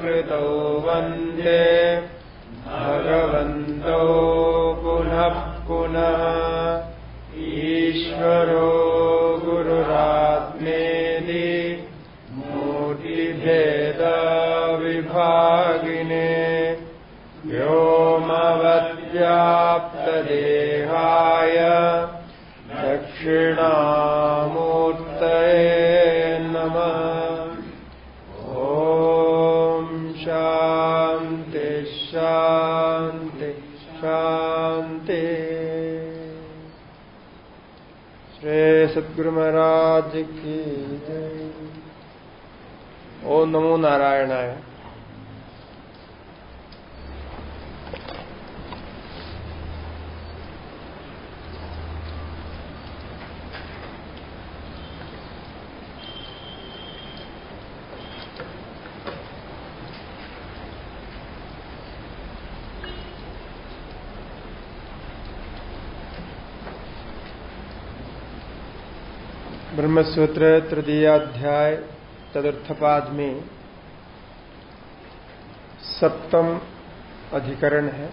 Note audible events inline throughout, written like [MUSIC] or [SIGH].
पृतौ ब्रह्मसूत्र तृतीयाध्याय चतुर्थपाद में सप्तम अधिकरण है।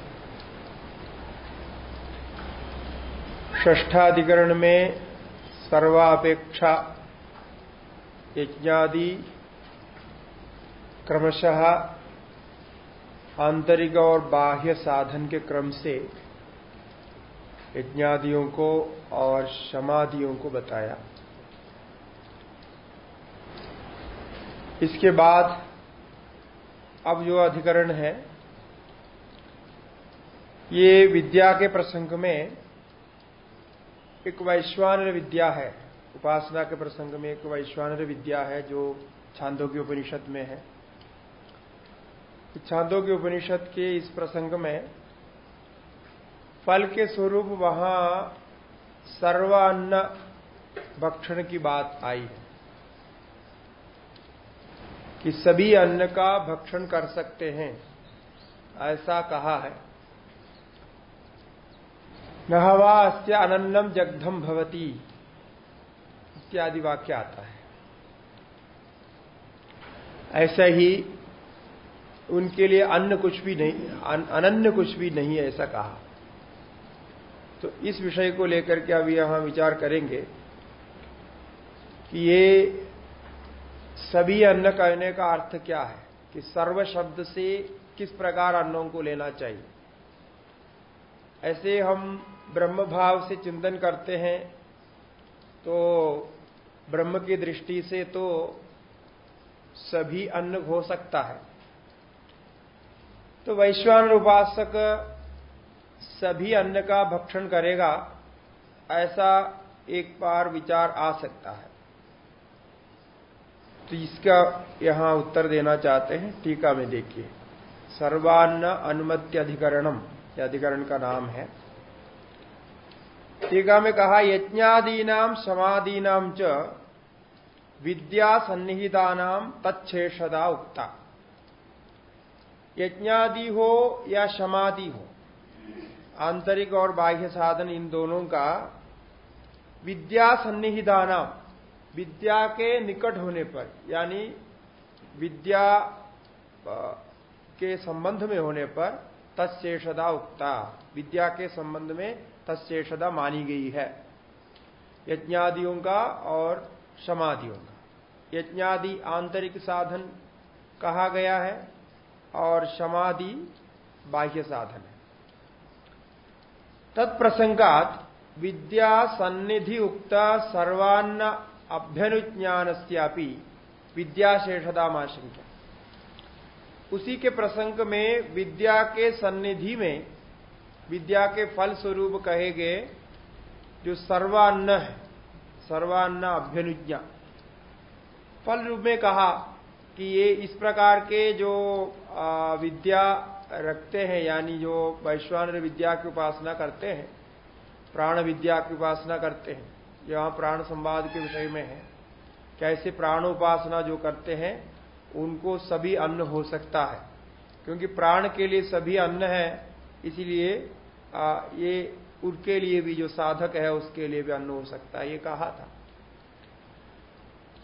ष्ठाधिकरण में सर्वापेक्षा यज्ञादि क्रमशः आंतरिक और बाह्य साधन के क्रम से यज्ञादियों को और समाधियों को बताया। इसके बाद अब जो अधिकरण है, ये विद्या के प्रसंग में एक वैश्वानर विद्या है। उपासना के प्रसंग में एक वैश्वानर विद्या है जो छांदों के उपनिषद में है। छांदों के उपनिषद के इस प्रसंग में फल के स्वरूप वहाँ सर्वान्न भक्षण की बात आई है। कि सभी अन्न का भक्षण कर सकते हैं। ऐसा कहा है। नहवा अनन्नम जगधम भवती। इत्यादि वाक्य आता है। ऐसा ही उनके लिए अन्न कुछ भी नहीं अनन्य कुछ भी नहीं है ऐसा कहा। तो इस विषय को लेकर के अभी यहाँ विचार करेंगे कि ये सभी अन्न कहने का अर्थ क्या है कि सर्व शब्द से किस प्रकार अन्नों को लेना चाहिए? ऐसे हम ब्रह्म भाव से चिंतन करते हैं तो ब्रह्म की दृष्टि से तो सभी अन्न हो सकता है। तो वैश्वान उपासक सभी अन्न का भक्षण करेगा, ऐसा एक बार विचार आ सकता है। तो इसका यहाँ उत्तर देना चाहते हैं, टीका में देखिए। सर्वान्न अनुमति अधिकरणम अधिकरण का नाम है। टीका में कहा यज्ञादीनाम समाधीनाम च विद्या सन्निहितानाम तत्शेषदा उक्ता। यज्ञादि हो या समाधि हो, आंतरिक और बाह्य साधन इन दोनों का विद्या सन्निहितानाम विद्या के निकट होने पर, यानी विद्या के संबंध में होने पर तत्शेषदा उक्ता। विद्या के संबंध में तत्शेषदा मानी गई है। यज्ञादियों का और समाधियों का। यज्ञादि आंतरिक साधन कहा गया है और समाधि बाह्य साधन है। तत्प्रसंगात विद्या सन्निधि उक्ता सर्वान्न अभ्यनुज्ञान विद्याशेषता माशंका उसी के प्रसंग में विद्या के सन्निधि में विद्या के फल स्वरूप कहे गए जो सर्वान्न है, सर्वान्न अभ्यनुज्ञा। फल रूप में कहा कि ये इस प्रकार के जो विद्या रखते हैं, यानी जो वैश्वान विद्या की उपासना करते हैं, प्राण विद्या की उपासना करते हैं यहाँ प्राण संवाद के विषय में है। कैसे प्राण उपासना जो करते हैं, उनको सभी अन्न हो सकता है। क्योंकि प्राण के लिए सभी अन्न है, इसीलिए ये उनके लिए भी जो साधक है, उसके लिए भी अन्न हो सकता है, ये कहा था।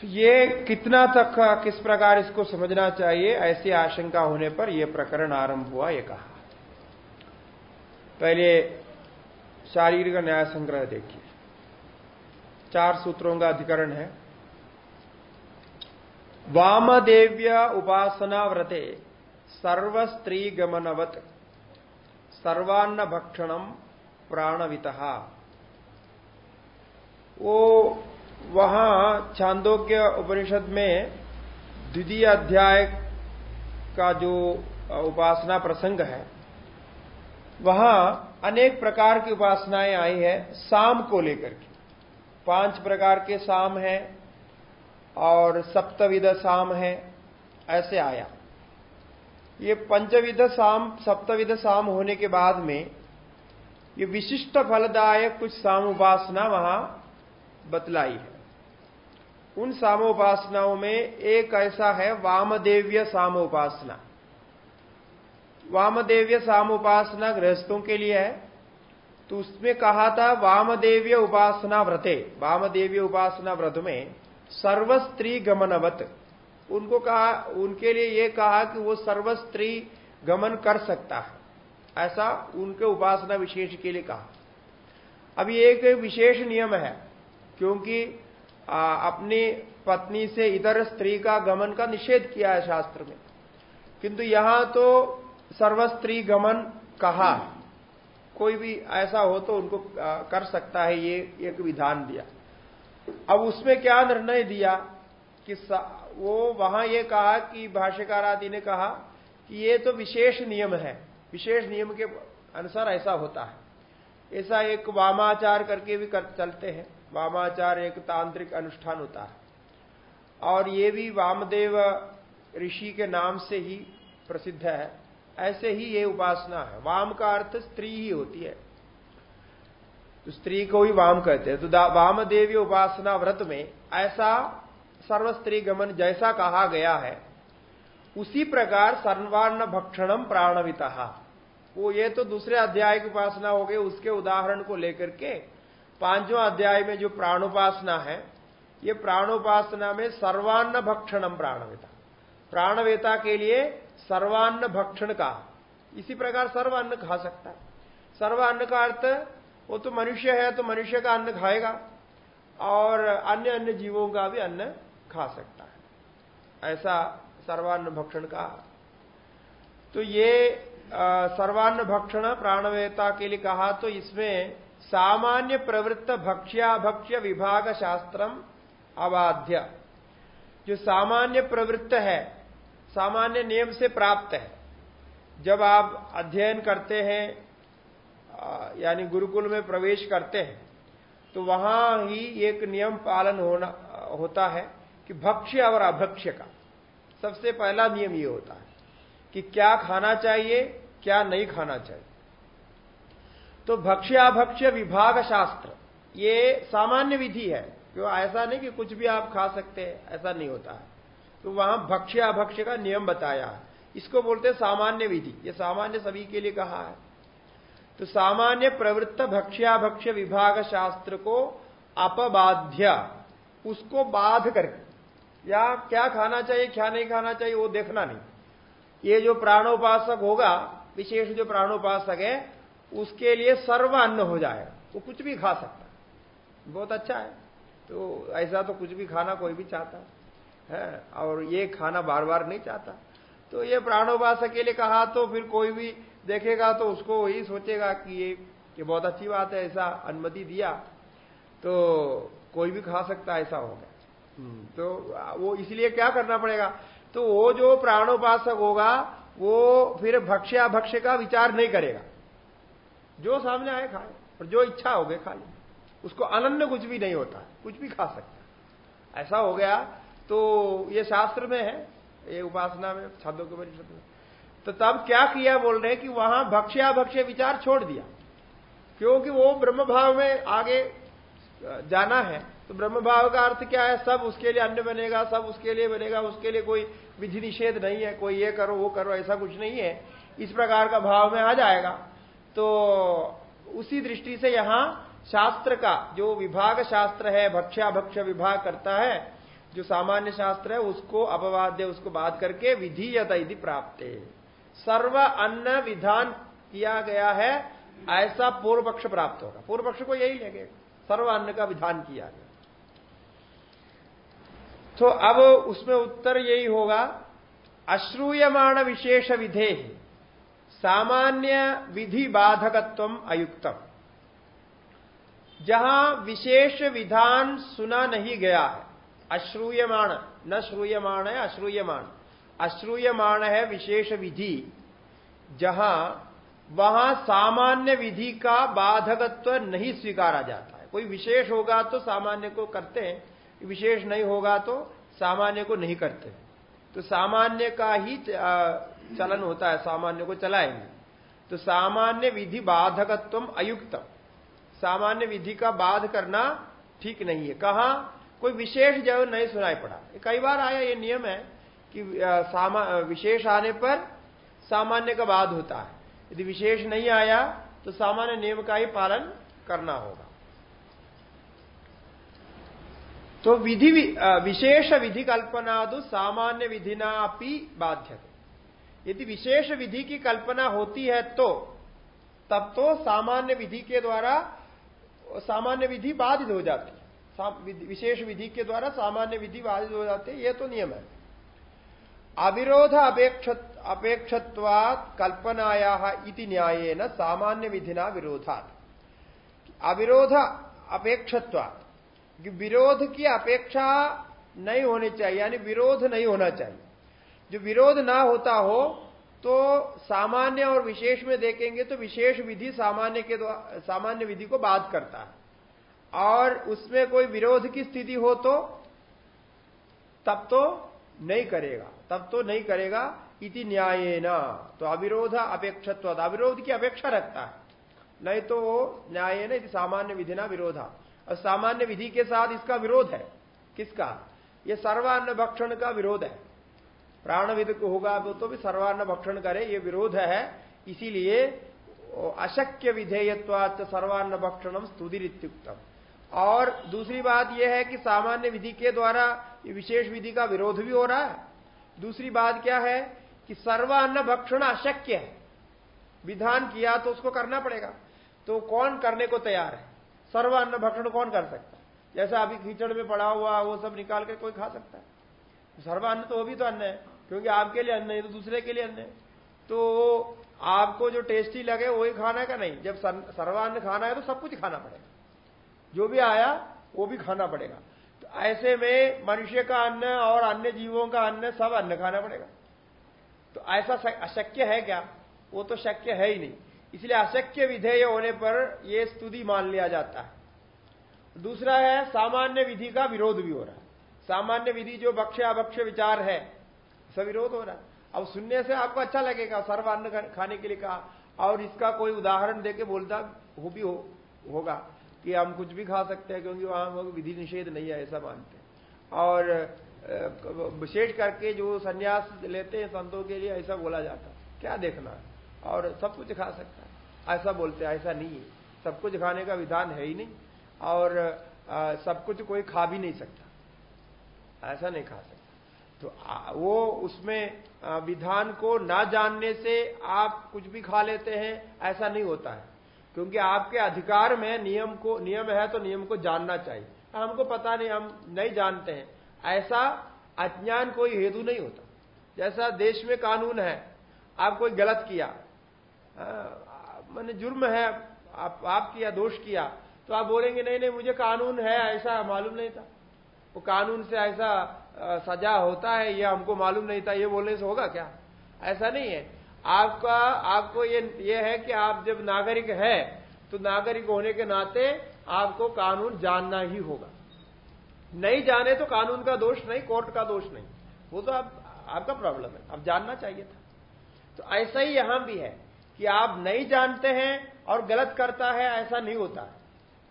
तो ये कितना तक, किस प्रकार इसको समझना चाहिए, ऐसी आशंका होने पर यह प्रकरण आरंभ हुआ, ये कहा। पहले शारीरिक न्याय संग्रह देखिए। चार सूत्रों का अधिकरण है। वामदेव्य उपासना व्रते सर्वस्त्री गमनवत सर्वान्न भक्षणम प्राणवित। वो वहाँ छांदोग्य उपनिषद में द्वितीय अध्याय का जो उपासना प्रसंग है, वहाँ अनेक प्रकार की उपासनाएँ आई है साम को लेकर के। पाँच प्रकार के साम है और सप्तविध साम है, ऐसे आया। ये पंचविध साम, सप्तविध साम होने के बाद में ये विशिष्ट फलदायक कुछ साम उपासना वहाँ बतलाई है। उन सामोपासनाओं में एक ऐसा है वामदेव्य सामोपासना। वामदेव्य सामोपासना गृहस्थों के लिए है तो उसमें कहा था, वामदेव्य उपासना व्रते। वामदेव्य उपासना व्रत में सर्वस्त्री गमनवत। उनको कहा, उनके लिए ये कहा कि वो सर्वस्त्री गमन कर सकता है। ऐसा उनके उपासना विशेष के लिए कहा। अभी एक विशेष नियम है, क्योंकि अपनी पत्नी से इधर स्त्री का गमन का निषेध किया है शास्त्र में। किंतु यहाँ तो सर्वस्त्री गमन कहा। कोई भी ऐसा हो तो उनको कर सकता है ये एक विधान दिया। अब उसमें क्या निर्णय दिया कि वो वहाँ ये कहा कि भाष्यकार आदि ने कहा कि ये तो विशेष नियम है, विशेष नियम के अनुसार ऐसा होता है। ऐसा एक वामाचार करके भी कर, चलते हैं। वामाचार एक तांत्रिक अनुष्ठान होता है। और ये भी वामदेव ऋषि के नाम से ही प्रसिद्ध है। ऐसे ही ये उपासना है। वाम का अर्थ स्त्री ही होती है। तो स्त्री को ही वाम कहते हैं। तो वाम देवी उपासना व्रत में ऐसा सर्व स्त्री गमन जैसा कहा गया है, उसी प्रकार सर्वान्न भक्षणम प्राणविता। वो ये तो दूसरे अध्याय की उपासना हो गई, उसके उदाहरण को लेकर के पांचवा अध्याय में जो प्राणोपासना है, ये प्राणोपासना में सर्वान्न भक्षणम प्राणवेता। प्राणवेता के लिए सर्वान्न भक्षण का। इसी प्रकार सर्वान्न खा सकता है। सर्वान्न का अर्थ, वो तो मनुष्य है तो मनुष्य का अन्न खाएगा और अन्य अन्य जीवों का भी अन्न खा सकता है। ऐसा सर्वान्न भक्षण का। तो ये सर्वान्न भक्षण प्राणवेता के लिए कहा तो इसमें सामान्य प्रवृत्त भक्ष्याभक्ष्य विभाग शास्त्रम अबाध्य। जो सामान्य प्रवृत्त है सामान्य नियम से प्राप्त है। जब आप अध्ययन करते हैं यानी गुरुकुल में प्रवेश करते हैं तो वहाँ ही एक नियम पालन होना, होता है कि भक्ष्य और अभक्ष्य का। सबसे पहला नियम ये होता है कि क्या खाना चाहिए, क्या नहीं खाना चाहिए। तो भक्ष्याभक्ष्य विभाग शास्त्र, ये सामान्य विधि है। क्यों? ऐसा नहीं कि कुछ भी आप खा सकते हैं, ऐसा नहीं होता है। तो वहाँ भक्ष्याभक्ष्य का नियम बताया। इसको बोलते हैं सामान्य विधि। ये सामान्य सभी के लिए कहा है। तो सामान्य प्रवृत्त भक्ष्याभक्ष्य विभाग शास्त्र को अपबाध्य, उसको बाध करके। या क्या खाना चाहिए, क्या नहीं खाना चाहिए, वो देखना नहीं। ये जो प्राणोपासक होगा, विशेष जो प्राणोपासक है, उसके लिए सर्व अन्न हो जाएगा वो कुछ भी खा सकता है। बहुत अच्छा है। तो ऐसा तो कुछ भी खाना कोई भी चाहता है। और ये खाना बार बार नहीं चाहता। तो ये प्राणोपासक के लिए कहा तो फिर कोई भी देखेगा तो उसको वही सोचेगा कि ये ये बहुत अच्छी बात है ऐसा अनुमति दिया तो कोई भी खा सकता ऐसा होगा हम्म, तो वो इसलिए क्या करना पड़ेगा? तो वो जो प्राणोपासक होगा वो फिर भक्ष्या भक्ष्य का विचार नहीं करेगा। जो सामने आए खाए और जो इच्छा हो गए खा ले उसको अनन्य कुछ भी नहीं होता कुछ भी खा सकता। ऐसा हो गया तो ये शास्त्र में है, ये उपासना में, छादों के परिषद में। तो तब क्या किया बोल रहे हैं कि वहाँ भक्ष्या भक्ष्य विचार छोड़ दिया। क्योंकि वो ब्रह्म भाव में आगे जाना है। तो ब्रह्म भाव का अर्थ क्या है? सब उसके लिए अन्न बनेगा, सब उसके लिए बनेगा, उसके लिए कोई विधि निषेध नहीं है, कोई ये करो, वो करो, ऐसा कुछ नहीं है। इस प्रकार का भाव में आ जाएगा। तो उसी दृष्टि से यहाँ शास्त्र का जो विभाग शास्त्र है भक्ष्या भक्ष्य विभाग करता है जो सामान्य शास्त्र है, उसको अपवाद्य, उसको बात करके विधि यदि प्राप्त। सर्व अन्न विधान किया गया है, ऐसा पूर्व पक्ष प्राप्त होगा। पूर्व पक्ष को यही लेंगे। सर्व अन्न का विधान किया गया। तो अब उसमें उत्तर यही होगा, अश्रूयमाण विशेष विधे, सामान्य विधि बाधकत्व अयुक्तम। जहाँ विशेष विधान सुना नहीं गया है अश्रूयमाण न श्रूयमाण है अश्रूयमाण अश्रूयमाण है विशेष विधि जहाँ वहाँ सामान्य विधि का बाधकत्व नहीं स्वीकारा जाता है कोई विशेष होगा तो सामान्य को करते हैं। विशेष नहीं होगा तो सामान्य को नहीं करते। तो सामान्य का ही चलन होता है। सामान्य को चलाएँगे। तो सामान्य विधि बाधकत्व अयुक्त सामान्य विधि का बाध करना ठीक नहीं है। कहा? कोई विशेष जब नहीं सुनाई पड़ा। कई बार आया, ये नियम है कि विशेष आने पर सामान्य का बाध होता है। यदि विशेष नहीं आया तो सामान्य नियम का ही पालन करना होगा। तो विधि विशेष विधि कल्पना तो सामान्य विधिना भी बाध्य यदि विशेष विधि की कल्पना होती है तो तब तो सामान्य विधि के द्वारा सामान्य विधि बाधित हो जाती है। विशेष विधि के द्वारा सामान्य विधि बाधित हो जाते ये तो नियम है। अविरोध अपेक्ष कल्पनाया इति न्याय न सामान्य विधिना विरोधात। अविरोध अपेक्षत्वात्। विरोध की अपेक्षा नहीं होनी चाहिए, यानी विरोध नहीं होना चाहिए। जो विरोध ना होता हो तो सामान्य और विशेष में देखेंगे तो विशेष विधि सामान्य के सामान्य विधि को बाध करता है। और उसमें कोई विरोध की स्थिति हो तो तब तो नहीं करेगा, तब तो नहीं करेगा इति न्याय न तो अविरोध अपेक्षत्व अविरोध की अपेक्षा रखता है। नहीं तो न्याय न सामान्य विधि ना विरोधा। और सामान्य विधि के साथ इसका विरोध है। किसका? ये सर्वान्न भक्षण का विरोध है। प्राणविद को होगा तो भी सर्वान्न भक्षण करे, ये विरोध है। इसीलिए अशक्य विधेयत्वात सर्वान्न भक्षणम स्तुतिरित्युक्तम। और दूसरी बात यह है कि सामान्य विधि के द्वारा विशेष विधि का विरोध भी हो रहा है। दूसरी बात क्या है कि सर्वान्न भक्षण अशक्य है। विधान किया तो उसको करना पड़ेगा। तो कौन करने को तैयार है? सर्वान्न भक्षण कौन कर सकता है? जैसा अभी कीचड़ में पड़ा हुआ वो सब निकाल कर कोई खा सकता है। सर्वान्न तो वो भी तो अन्न है, क्योंकि आपके लिए अन्न है तो दूसरे के लिए अन्न है। तो आपको जो टेस्टी लगे वही खाना है का नहीं? जब सर्वान्न खाना है तो सब कुछ खाना पड़ेगा। जो भी आया वो भी खाना पड़ेगा। तो ऐसे में मनुष्य का अन्न और अन्य जीवों का अन्न सब अन्न खाना पड़ेगा। तो ऐसा अशक्य है क्या? वो तो शक्य है ही नहीं। इसलिए अशक्य विधेय होने पर यह स्तुति मान लिया जाता है। दूसरा है सामान्य विधि का विरोध भी हो रहा है। सामान्य विधि जो भक्ष्य अभक्ष्य विचार है सब विरोध हो रहा है। अब सुनने से आपको अच्छा लगेगा सर्वान्न खाने के लिए कहा। और इसका कोई उदाहरण देके बोलता हो भी हो, होगा। कि हम कुछ भी खा सकते हैं क्योंकि वहाँ हम विधि निषेध नहीं है, ऐसा मानते हैं। और विशेष करके जो संन्यास लेते हैं संतों के लिए, ऐसा बोला जाता है। क्या देखना है? और सब कुछ खा सकता है। ऐसा बोलते हैं, ऐसा नहीं है। सब कुछ खाने का विधान है ही नहीं। और सब कुछ कोई खा भी नहीं सकता। ऐसा नहीं खा सकता। तो वो उसमें विधान को ना जानने से आप कुछ भी खा लेते हैं, ऐसा नहीं होता है। क्योंकि आपके अधिकार में नियम को नियम है तो नियम को जानना चाहिए। हमको पता नहीं हम नहीं जानते हैं। ऐसा अज्ञान कोई हेतु नहीं होता। जैसा देश में कानून है आप कोई गलत किया मैंने जुर्म है आप, आप किया दोष किया तो आप बोलेंगे नहीं नहीं मुझे कानून है ऐसा मालूम नहीं था। वो कानून से ऐसा सजा होता है यह हमको मालूम नहीं था ये बोलने से होगा क्या? ऐसा नहीं है। आपका, आपको ये ये है कि आप जब नागरिक है तो नागरिक होने के नाते आपको कानून जानना ही होगा। नहीं जाने तो कानून का दोष नहीं, कोर्ट का दोष नहीं। वो तो आप, आपका प्रॉब्लम है, आप जानना चाहिए था। तो ऐसा ही यहाँ भी है कि आप नहीं जानते हैं और गलत करता है, ऐसा नहीं होता।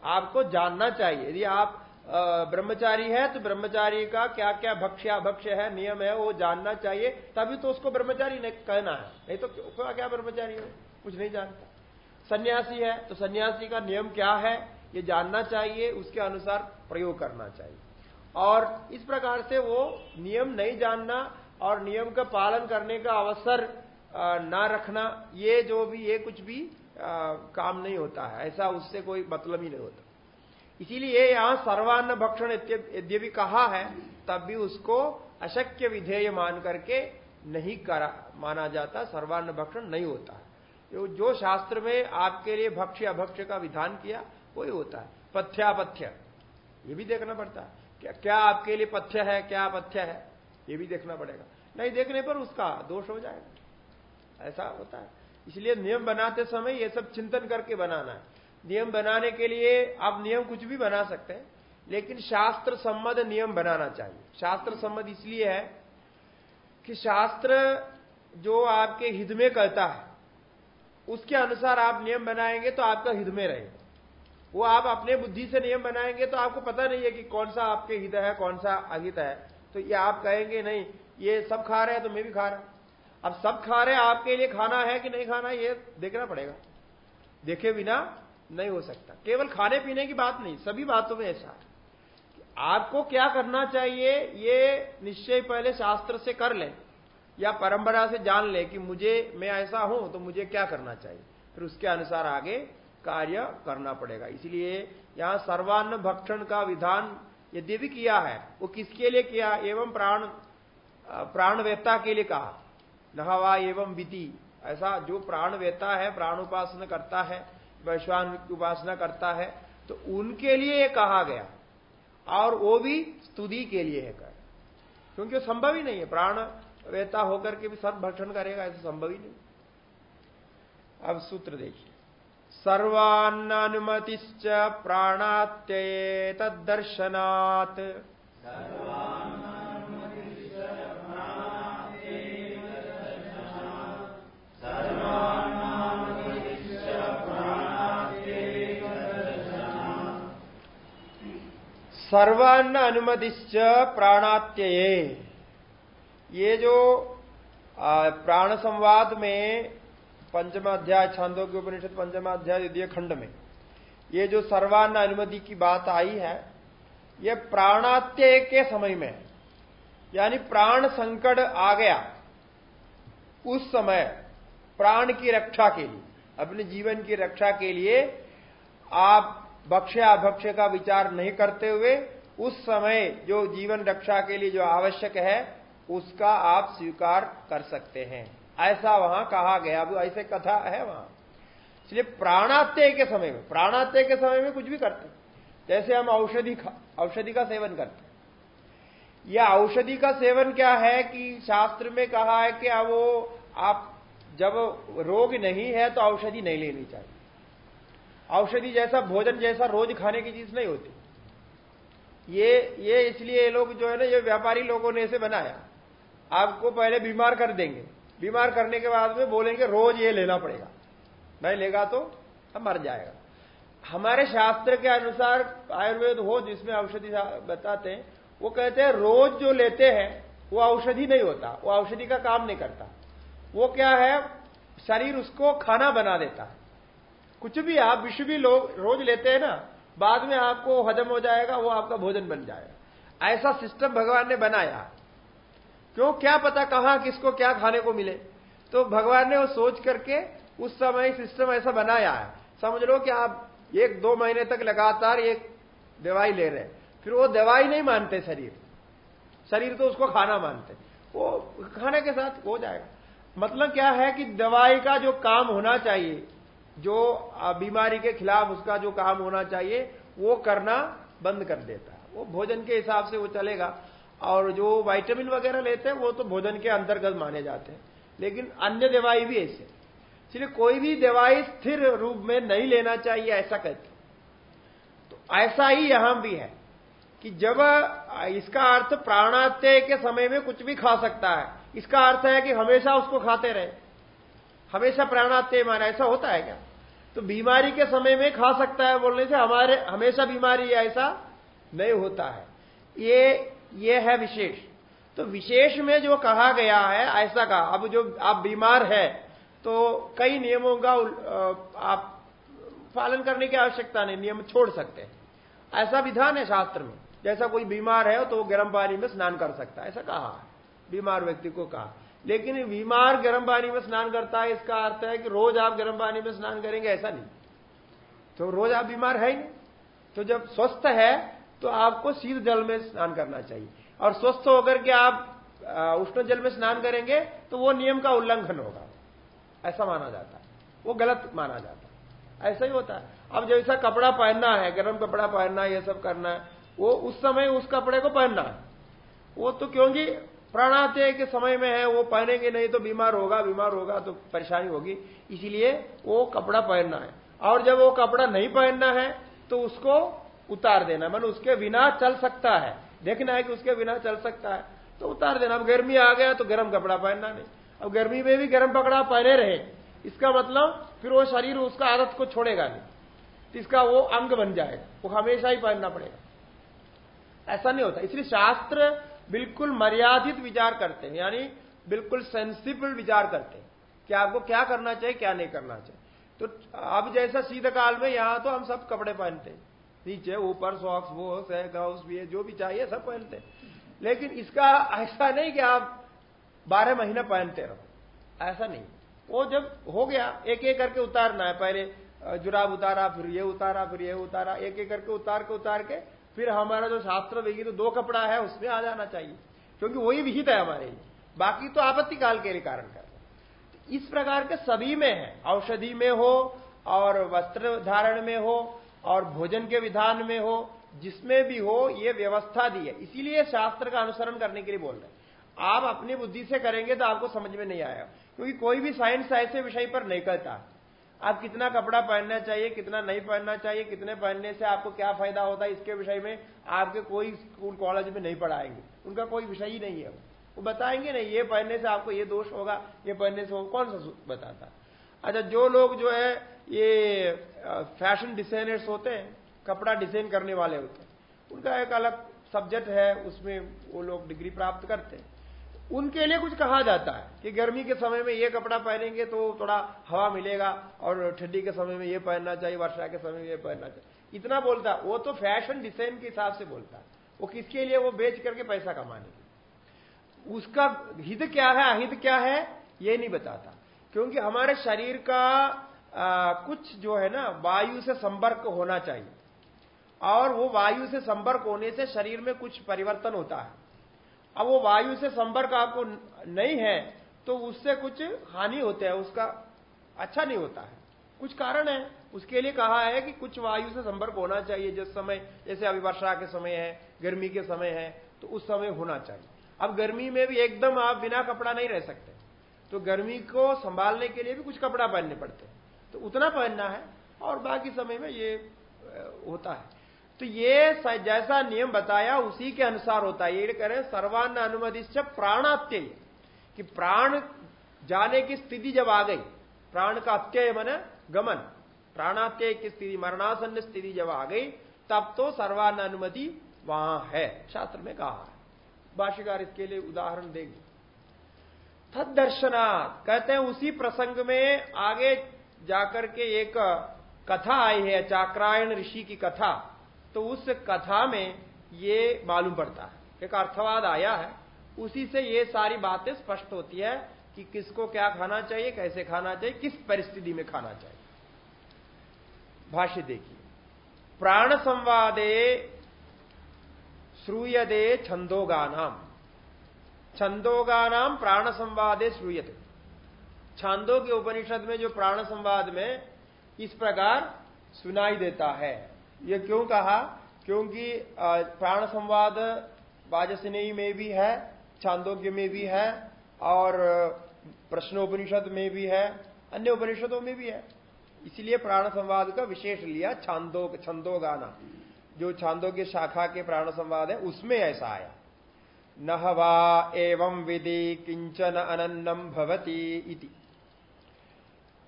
आपको जानना चाहिए। यदि आप ब्रह्मचारी है तो ब्रह्मचारी का क्या क्या भक्ष्य भक्ष्य है नियम है वो जानना चाहिए। तभी तो उसको ब्रह्मचारी ने कहना है। नहीं तो क्या ब्रह्मचारी हो? कुछ नहीं जानता। सन्यासी है तो सन्यासी का नियम क्या है? ये जानना चाहिए उसके अनुसार प्रयोग करना चाहिए। और इस प्रकार से वो नियम नहीं जानना और नियम का पालन करने का अवसर ना रखना ये जो भी ये कुछ भी आ, काम नहीं होता है। ऐसा उससे कोई मतलब ही नहीं होता। इसीलिए यहाँ सर्वान्न भक्षण यद्यपि कहा है तब भी उसको अशक्य विधेय मान करके नहीं करा माना जाता, सर्वान्न भक्षण नहीं होता। है जो शास्त्र में आपके लिए भक्ष्य अभक्ष्य का विधान किया, वही होता है। पथ्यापथ्य। ये भी देखना पड़ता है। क्या क्या आपके लिए पथ्य है, क्या पथ्य है, ये भी देखना पड़ेगा। नहीं देखने पर उसका दोष हो जाएगा। ऐसा होता है। इसलिए नियम बनाते समय ये सब चिंतन करके बनाना है। नियम बनाने के लिए आप नियम कुछ भी बना सकते हैं, लेकिन शास्त्र सम्मत नियम बनाना चाहिए। शास्त्र सम्मत इसलिए है कि शास्त्र जो आपके हित में कहता है, उसके अनुसार आप नियम बनाएँगे तो आपका हित में रहेगा। वो आप अपने बुद्धि से नियम बनाएँगे तो आपको पता नहीं है कि कौन सा आपके हित है, कौन सा अहित है। तो ये आप कहेंगे, नहीं, ये सब खा रहे हैं तो मैं भी खा रहा अब सब खा रहे हैं, आपके लिए खाना है कि नहीं खाना, ये देखना पड़ेगा। देखे बिना नहीं हो सकता। केवल खाने पीने की बात नहीं, सभी बातों में ऐसा आपको क्या करना चाहिए, ये निश्चय पहले शास्त्र से कर ले, या परंपरा से जान ले कि मुझे, मैं ऐसा हूँ तो मुझे क्या करना चाहिए। फिर उसके अनुसार आगे कार्य करना पड़ेगा। इसलिए यहाँ सर्वान्न भक्षण का विधान यदि भी किया है, वो किसके लिए किया? एवं प्राण प्राणवेता के लिए कहा। नहवा एवं विधि, ऐसा जो प्राणवेता है, प्राण उपासना करता है वैश्वान की उपासना करता है तो उनके लिए ये कहा गया। और वो भी स्तुति के लिए है कर क्योंकि संभव ही नहीं है, प्राण वेता होकर के भी सब भक्षण करेगा, ऐसा संभव ही नहीं। अब सूत्र देखिए। सर्वान्नुमतिश्च प्राणात्यये तदर्शनात् सर्वान्न अनुमतिश्च प्राणात्यये। ये जो प्राण संवाद में पंचम अध्याय छांदों के उपनिषद पंचम अध्याय, द्वितीय खंड में, ये जो सर्वान्न अनुमति की बात आई है, ये प्राणात्यय के समय में, यानी प्राण संकट आ गया, उस समय प्राण की रक्षा के लिए, अपने जीवन की रक्षा के लिए, आप भक्ष्य अभक्ष्य का विचार नहीं करते हुए, उस समय जो जीवन रक्षा के लिए जो आवश्यक है, उसका आप स्वीकार कर सकते हैं। ऐसा वहाँ कहा गया। अब ऐसे कथा है वहाँ। इसलिए प्राणात्यय के समय में प्राणात्यय के समय में कुछ भी करते। जैसे हम औषधि औषधि का सेवन करते यह औषधि का सेवन क्या है कि शास्त्र में कहा है कि वो, आप, जब रोग नहीं है तो औषधि नहीं लेनी चाहिए। औषधि जैसा, भोजन जैसा रोज खाने की चीज़ नहीं होती। ये ये इसलिए ये लोग जो है ना, ये व्यापारी लोगों ने इसे बनाया। आपको पहले बीमार कर देंगे। बीमार करने के बाद में बोलेंगे, रोज ये लेना पड़ेगा। नहीं लेगा तो मर जाएगा। हमारे शास्त्र के अनुसार आयुर्वेद हो, जिसमें औषधि बताते हैं, वो कहते हैं, रोज जो लेते हैं, वो औषधि नहीं होता। वो औषधि का काम नहीं करता। वो क्या है, शरीर उसको खाना बना देता है। कुछ भी आप विश्व भी लोग रोज लेते हैं ना, बाद में आपको हजम हो जाएगा, वो आपका भोजन बन जाएगा। ऐसा सिस्टम भगवान ने बनाया। क्यों? क्या पता कहाँ किसको क्या खाने को मिले। तो भगवान ने वो सोच करके उस समय सिस्टम ऐसा बनाया है। समझ लो कि आप एक दो महीने तक लगातार एक दवाई ले रहे फिर वो दवाई नहीं मानते शरीर। शरीर तो उसको खाना मानते। वो खाने के साथ हो जाएगा। मतलब क्या है कि दवाई का जो काम होना चाहिए जो बीमारी के खिलाफ उसका जो काम होना चाहिए, वो करना बंद कर देता है। वो भोजन के हिसाब से वो चलेगा। और जो वाइटामिन वगैरह लेते हैं, वो तो भोजन के अंतर्गत माने जाते हैं। लेकिन अन्य दवाई भी ऐसे इसलिए कोई भी दवाई स्थिर रूप में नहीं लेना चाहिए, ऐसा कहते तो ऐसा ही यहाँ भी है कि जब इसका अर्थ प्राणात्यय के समय में कुछ भी खा सकता है, इसका अर्थ है कि हमेशा उसको खाते रहे। हमेशा प्राणात्य माना ऐसा होता है क्या? तो बीमारी के समय में खा सकता है बोलने से, हमारे, हमेशा बीमारी ऐसा नहीं होता है। ये ये है विशेष। तो विशेष में जो कहा गया है, ऐसा कहा, अब जो आप बीमार है तो कई नियमों का आप पालन करने की आवश्यकता नहीं, नियम छोड़ सकते हैं। ऐसा विधान है शास्त्र में। जैसा कोई बीमार है तो वो गर्म पानी में स्नान कर सकता है। ऐसा कहा बीमार व्यक्ति को कहा। लेकिन बीमार गर्म पानी में स्नान करता है, इसका अर्थ है कि रोज आप गर्म पानी में स्नान करेंगे, ऐसा नहीं। तो रोज आप बीमार है ही नहीं। तो जब स्वस्थ है तो आपको शीत जल में स्नान करना चाहिए। और स्वस्थ होकर के आप उष्ण जल में स्नान करेंगे तो वो नियम का उल्लंघन होगा। ऐसा माना जाता है। वो गलत माना जाता है। ऐसा ही होता है। अब जैसा कपड़ा पहनना है, गर्म कपड़ा पहनना है, ये सब करना है, वो उस समय उस कपड़े को पहनना है। वो तो क्योंकि प्राणात्यय के समय में है, वो पहनेंगे नहीं तो बीमार होगा बीमार होगा तो परेशानी होगी। इसीलिए वो कपड़ा पहनना है। और जब वो कपड़ा नहीं पहनना है तो उसको उतार देना मन उसके बिना चल सकता है। देखना है कि उसके बिना चल सकता है। तो उतार देना। अब गर्मी आ गया तो गर्म कपड़ा पहनना नहीं। अब गर्मी में भी गर्म कपड़ा पहने रहे। इसका मतलब फिर वो शरीर उसका आदत को छोड़ेगा नहीं। तो इसका वो अंग बन जाएगा। वो हमेशा ही पहनना पड़ेगा। ऐसा नहीं होता। इसलिए शास्त्र बिल्कुल मर्यादित विचार करते हैं, यानी बिल्कुल सेंसिबल विचार करते हैं, कि आपको क्या करना चाहिए, क्या नहीं करना चाहिए। तो अब जैसा सीधे शीतकाल में यहाँ तो हम सब कपड़े पहनते हैं। नीचे ऊपर सॉक्स वो है ग्राउस भी है जो भी चाहिए, सब पहनते हैं। लेकिन इसका ऐसा नहीं कि आप बारह महीने पहनते रहो। ऐसा नहीं। वो जब हो गया एक एक करके उतारना है, पहले जुराब उतारा, फिर ये उतारा, फिर ये उतारा एक एक करके उतार के उतार के फिर हमारा जो शास्त्र विहित तो दो कपड़ा है, उसमें आ जाना चाहिए। क्योंकि वही विहित है हमारे लिए। बाकी तो आपत्ति काल के लिए कारण कर तो इस प्रकार के सभी में है। औषधि में हो, और वस्त्र धारण में हो, और भोजन के विधान में हो, जिसमें भी हो, ये व्यवस्था दी है। इसीलिए शास्त्र का अनुसरण करने के लिए बोल रहे हैं। आप अपनी बुद्धि से करेंगे तो आपको समझ में नहीं आएगा क्योंकि कोई भी साइंस ऐसे विषय पर नहीं करता आप कितना कपड़ा पहनना चाहिए, कितना नहीं पहनना चाहिए, कितने पहनने से आपको क्या फ़ायदा होता है, इसके विषय में आपके कोई स्कूल, कॉलेज में नहीं पढ़ाएँगे। उनका कोई विषय ही नहीं है वो। बताएँगे नहीं, ये पहनने से आपको ये दोष होगा, ये पहनने से कौन सा बताता। अच्छा जो लोग जो है, ये फ़ैशन डिजाइनर्स होते हैं, कपड़ा डिज़ाइन करने वाले होते हैं, उनका एक अलग सब्जेक्ट है, उसमें वो लोग डिग्री प्राप्त करते हैं। उनके लिए कुछ कहा जाता है कि गर्मी के समय में ये कपड़ा पहनेंगे तो थोड़ा हवा मिलेगा और ठंडी के समय में ये पहनना चाहिए वर्षा के समय में ये पहनना चाहिए। इतना बोलता है। वो तो फ़ैशन डिज़ाइन के हिसाब से बोलता है। वो किसके लिए? वो बेच करके पैसा कमाने उसका हित क्या है अहित क्या है ये नहीं बताता। क्योंकि हमारे शरीर का आ, कुछ जो है ना वायु से संपर्क होना चाहिए। और वो वायु से संपर्क होने से शरीर में कुछ परिवर्तन होता है। अब वो वायु से संपर्क आपको नहीं है तो उससे कुछ हानि होता है, उसका अच्छा नहीं होता है। कुछ कारण है। उसके लिए कहा है कि कुछ वायु से संपर्क होना चाहिए, जिस समय, जैसे अभी वर्षा के समय है, गर्मी के समय है तो उस समय होना चाहिए। अब गर्मी में भी एकदम आप बिना कपड़ा नहीं रह सकते। तो गर्मी को संभालने के लिए भी कुछ कपड़ा पहनने पड़ते हैं। तो उतना पहनना है, और बाकी समय में ये होता है। तो ये जैसा नियम बताया, उसी के अनुसार होता है। ये करें सर्वान्न अनुमति प्राणात्यय कि प्राण जाने की स्थिति जब आ गई, प्राण का अत्यय मन गमन, प्राणात्यय की स्थिति, मरणासन्न स्थिति जब आ गई, तब तो सर्वान्न अनुमति वहाँ है, शास्त्र में कहा है। भाष्यकार इसके लिए उदाहरण देंगे। तद दर्शनाथ कहते हैं, उसी प्रसंग में आगे जाकर के एक कथा आई है, चाक्रायण ऋषि की कथा। तो उस कथा में ये मालूम पड़ता है। एक अर्थवाद आया है। उसी से ये सारी बातें स्पष्ट होती है कि किसको क्या खाना चाहिए, कैसे खाना चाहिए, किस परिस्थिति में खाना चाहिए। भाष्य देखिए। प्राण संवादे श्रूयदे छंदोगानाम। छंदोगानाम प्राण संवादे श्रूयते। छंदों के उपनिषद में जो प्राण संवाद में इस प्रकार सुनाई देता है। ये क्यों कहा? क्योंकि प्राण संवाद वाजसनेयी में भी है, छांदोग्य में भी है, और प्रश्नोपनिषद में भी है, अन्य उपनिषदों में भी है। इसलिए प्राण संवाद का विशेष लिया छांदो छंदो गाना जो छांदो की शाखा के प्राण संवाद है, उसमें ऐसा आया। न वा एवं विधि किंचन अनन्नम भवती इति।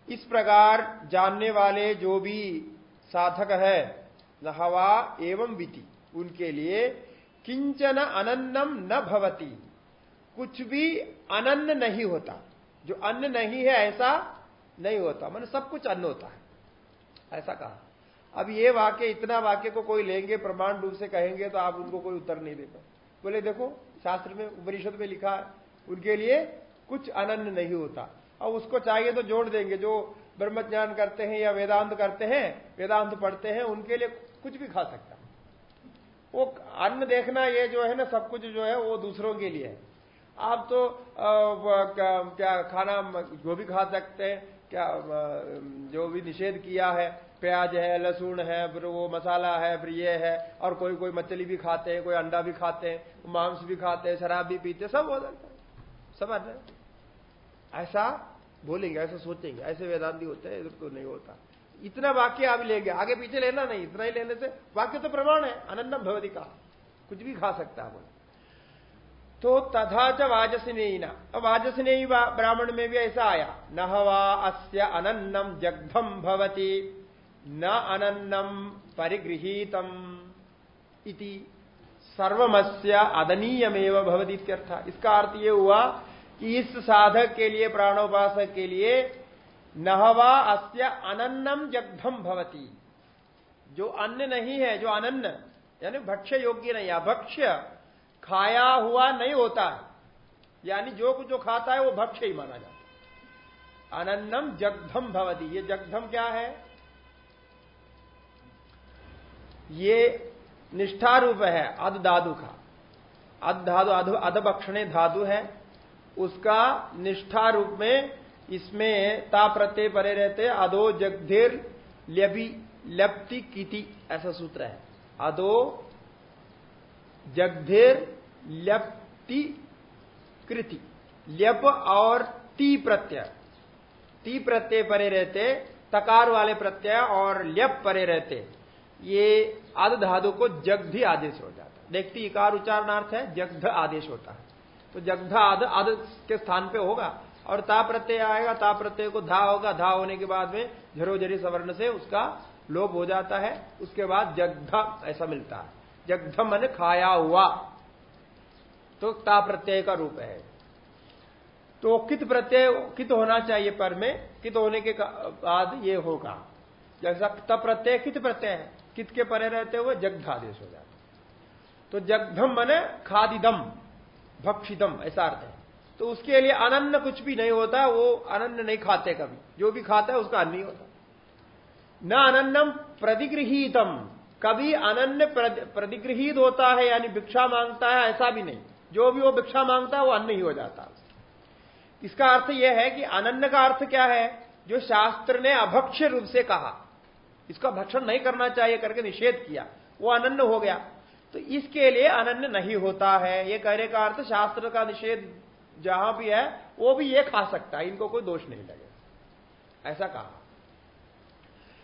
इस प्रकार जानने वाले जो भी साधक है न हवा एवं विधि उनके लिए किंचन अनन्नम न भवती। कुछ भी अनन्न नहीं होता। जो अन्न नहीं है, ऐसा नहीं होता। मैंने सब कुछ अन्न होता है। ऐसा कहा। अब ये वाक्य, इतना वाक्य को कोई लेंगे, प्रमाण रूप से कहेंगे तो आप उनको कोई उत्तर नहीं देगा बोले, देखो, शास्त्र में, उपनिषद में लिखा है, उनके लिए कुछ अनन्न नहीं होता। और उसको चाहिए तो जोड़ देंगे। जो ब्रह्म ज्ञान करते हैं या वेदांत करते हैं, वेदांत पढ़ते हैं, उनके लिए कुछ भी खा सकता। वो अन्न देखना ये जो है ना, सब कुछ जो है वो दूसरों के लिए है। आप तो क्या खाना जो भी खा सकते हैं, क्या जो भी निषेध किया है, प्याज है, लहसुन है, फिर वो मसाला है, फिर ये है, और कोई कोई मछली भी खाते हैं, कोई अंडा भी खाते हैं, मांस भी खाते हैं, शराब भी पीते सब हो जाता है। सब अन्न ऐसा बोलेंगे, ऐसा सोचेंगे, ऐसे वेदांति होते हैं इधर तो नहीं होता। इतना वाक्य आप लेंगे आगे पीछे लेना नहीं, इतना ही लेने से वाक्य तो प्रमाण है अनन्नम भवती का कुछ भी खा सकता है तो तथा च वाजसनेई न वाजसनेई ब्राह्मण में भी ऐसा आया, न हवा अस्य अनन्नम जग्धम भवती, न अनन्नम परिगृहीतम इति सर्वमस्य अदनीयमेव भवती इसका अर्थ ये हुआ कि इस साधक के लिए, प्राणोपासक के लिए नहवा अस्य अनन्नम जग्धम भवती। जो अन्न नहीं है, जो अनन्न, यानी भक्ष्य योग्य नहीं है भक्ष्य खाया हुआ नहीं होता है, यानी जो कुछ जो खाता है वो भक्ष्य ही माना जाता है। अनन्नम जगधम भवती। ये जगधम क्या है? ये निष्ठा रूप है, अध धातु का। अध धातु, अध अधभक्षणे धातु है, उसका निष्ठा रूप में इसमें ता प्रत्यय परे रहते अधो जगधेर ल्यबी लप्ति कीति, ऐसा सूत्र है। अधो जगधेर ल्यप्ति कृति, ल्यप और ती प्रत्यय। ती प्रत्यय परे रहते, तकार वाले प्रत्यय और ल्यप परे रहते। ये आद धातु को जगधि आदेश हो जाता है। देखती इकार उच्चारणार्थ है, जगध आदेश होता है। तो जगध आद के स्थान पे होगा। और ता प्रत्यय आएगा ता प्रत्यय को धा होगा, धा होने के बाद में झरोझरी सवर्ण से उसका लोप हो जाता है। उसके बाद जगध ऐसा मिलता है। जगध मन खाया हुआ। तो ता प्रत्यय का रूप है। तो कित प्रत्यय, कित होना चाहिए पर में? कित होने के बाद ये होगा। जैसा त प्रत्यय, कित प्रत्यय है? कित के परे रहते हुए जगधादेश हो जाता तो जगधम मने खादिदम, भक्षिदम, ऐसा अर्थ है। तो उसके लिए अनन्न कुछ भी नहीं होता, वो अनन्न नहीं खाते कभी। जो भी खाता है उसका अन्न नहीं होता न अनन्नम प्रतिगृहीतम। कभी अनन्न प्रतिगृहित होता है, यानी भिक्षा माँगता है, ऐसा भी नहीं। जो भी वो भिक्षा माँगता है, वो अन्न ही हो जाता इसका अर्थ यह है कि अनन्न का अर्थ क्या है? जो शास्त्र ने अभक्ष्य रूप से कहा, इसका भक्षण नहीं करना चाहिए करके निषेध किया, वो अनन्न हो गया। तो इसके लिए अनन्न नहीं होता है। ये कहने का अर्थ शास्त्र का निषेध जहाँ भी है, वो भी ये खा सकता है, इनको कोई दोष नहीं लगेगा। ऐसा कहा।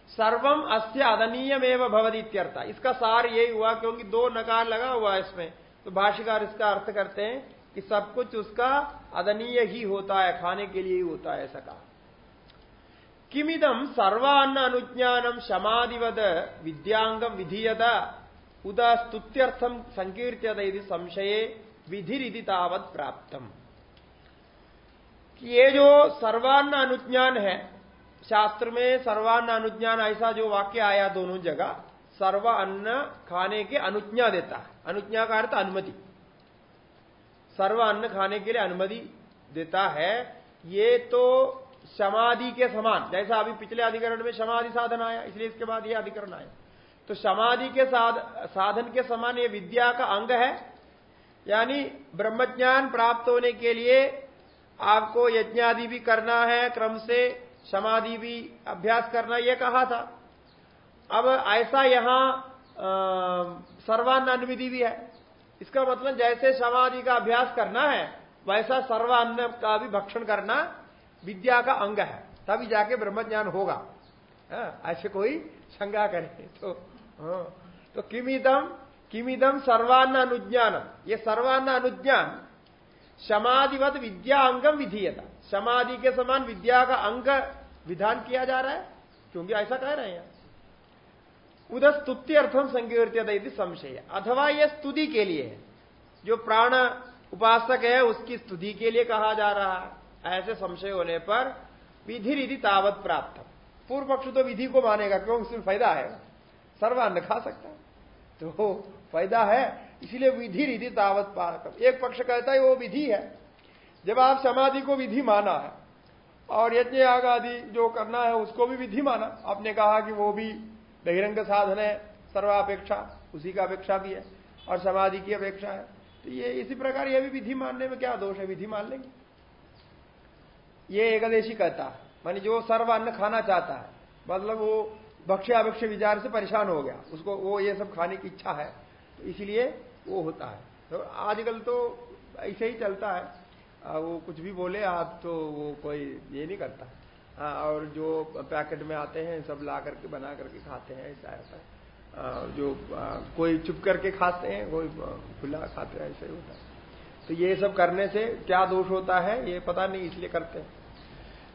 सर्वम अस्य अदनीयम एवं भवद इत्यर्थ। इसका सार यही हुआ, क्योंकि दो नकार लगा हुआ है इसमें। तो भाष्यकार इसका अर्थ करते हैं कि सब कुछ उसका अदनीय ही होता है, खाने के लिए ही होता है, ऐसा कहा। किमिदम सर्वान्न अनुज्ञानम समाधिवद विद्यांगम विधीयत उद स्तुत्यर्थम संकीर्त्यत संशय विधि तावत प्राप्तम। ये जो सर्वान्न अनुज्ञान है शास्त्र में सर्वान्न अनुज्ञान ऐसा जो वाक्य आया दोनों जगह सर्व अन्न खाने के अनुज्ञा देता है। अनुज्ञा का अर्थ अनुमति। सर्व अन्न खाने के लिए अनुमति देता है ये तो समाधि के समान। जैसा अभी पिछले अधिकरण में समाधि साधन आया इसलिए इसके बाद ये अधिकरण आया। तो समाधि के साध, साधन के समान ये विद्या का अंग है यानी ब्रह्मज्ञान प्राप्त होने के लिए आपको यज्ञादि भी करना है, क्रम से समाधि भी अभ्यास करना यह कहा था। अब ऐसा यहाँ अनुविधि भी है। इसका मतलब जैसे समाधि का अभ्यास करना है, वैसा सर्वान्न का भी भक्षण करना विद्या का अंग है। तभी जाके ब्रह्म ज्ञान होगा ऐसे कोई शंका करे तो तो किमिदम किमिदम सर्वान्न अनुज्ञान ये सर्वान्न अनुज्ञान समाधिवत विद्या अंगम विधीयता। समाधि के समान विद्या का अंग विधान किया जा रहा है, क्योंकि ऐसा कह रहे हैं। उधर स्तुति अर्थम संकीर्त्यता संशय। अथवा यह स्तुति के लिए है। जो प्राण उपासक है, उसकी स्तुति के लिए कहा जा रहा है। ऐसे संशय होने पर विधि रीति तावत प्राप्त पूर्व पक्ष तो विधि को मानेगा क्यों उसमें फ़ायदा है। सर्वान्न खा सकता है। तो फ़ायदा है इसलिए विधि रिधि तावत पारक एक पक्ष कहता है, वो विधि है। जब आप समाधि को विधि माना है, और यज्ञ याग आदि जो करना है, उसको भी विधि माना। आपने कहा कि वो भी बहिरंग साधन है, सर्वापेक्षा, उसी का अपेक्षा भी है, और समाधि की अपेक्षा है। तो ये इसी प्रकार ये भी विधि मानने में क्या दोष है? विधि मान लेंगे। ये एकादशी कहता है, मान जो सर्व अन्न खाना चाहता है मतलब वो भक्ष्य भक्ष्याभक्ष्य विचार से परेशान हो गया, उसको वो ये सब खाने की इच्छा है तो इसलिए वो होता है। तो आजकल तो ऐसे ही चलता है। आ, वो कुछ भी बोले आप तो वो कोई ये नहीं करता। आ, और जो पैकेट में आते हैं सब ला करके बना करके खाते हैं ऐसा ऐसा जो आ, कोई चुप करके खाते हैं कोई खुला खाते हैं ऐसा ही होता है। तो ये सब करने से क्या दोष होता है ये पता नहीं इसलिए करते हैं।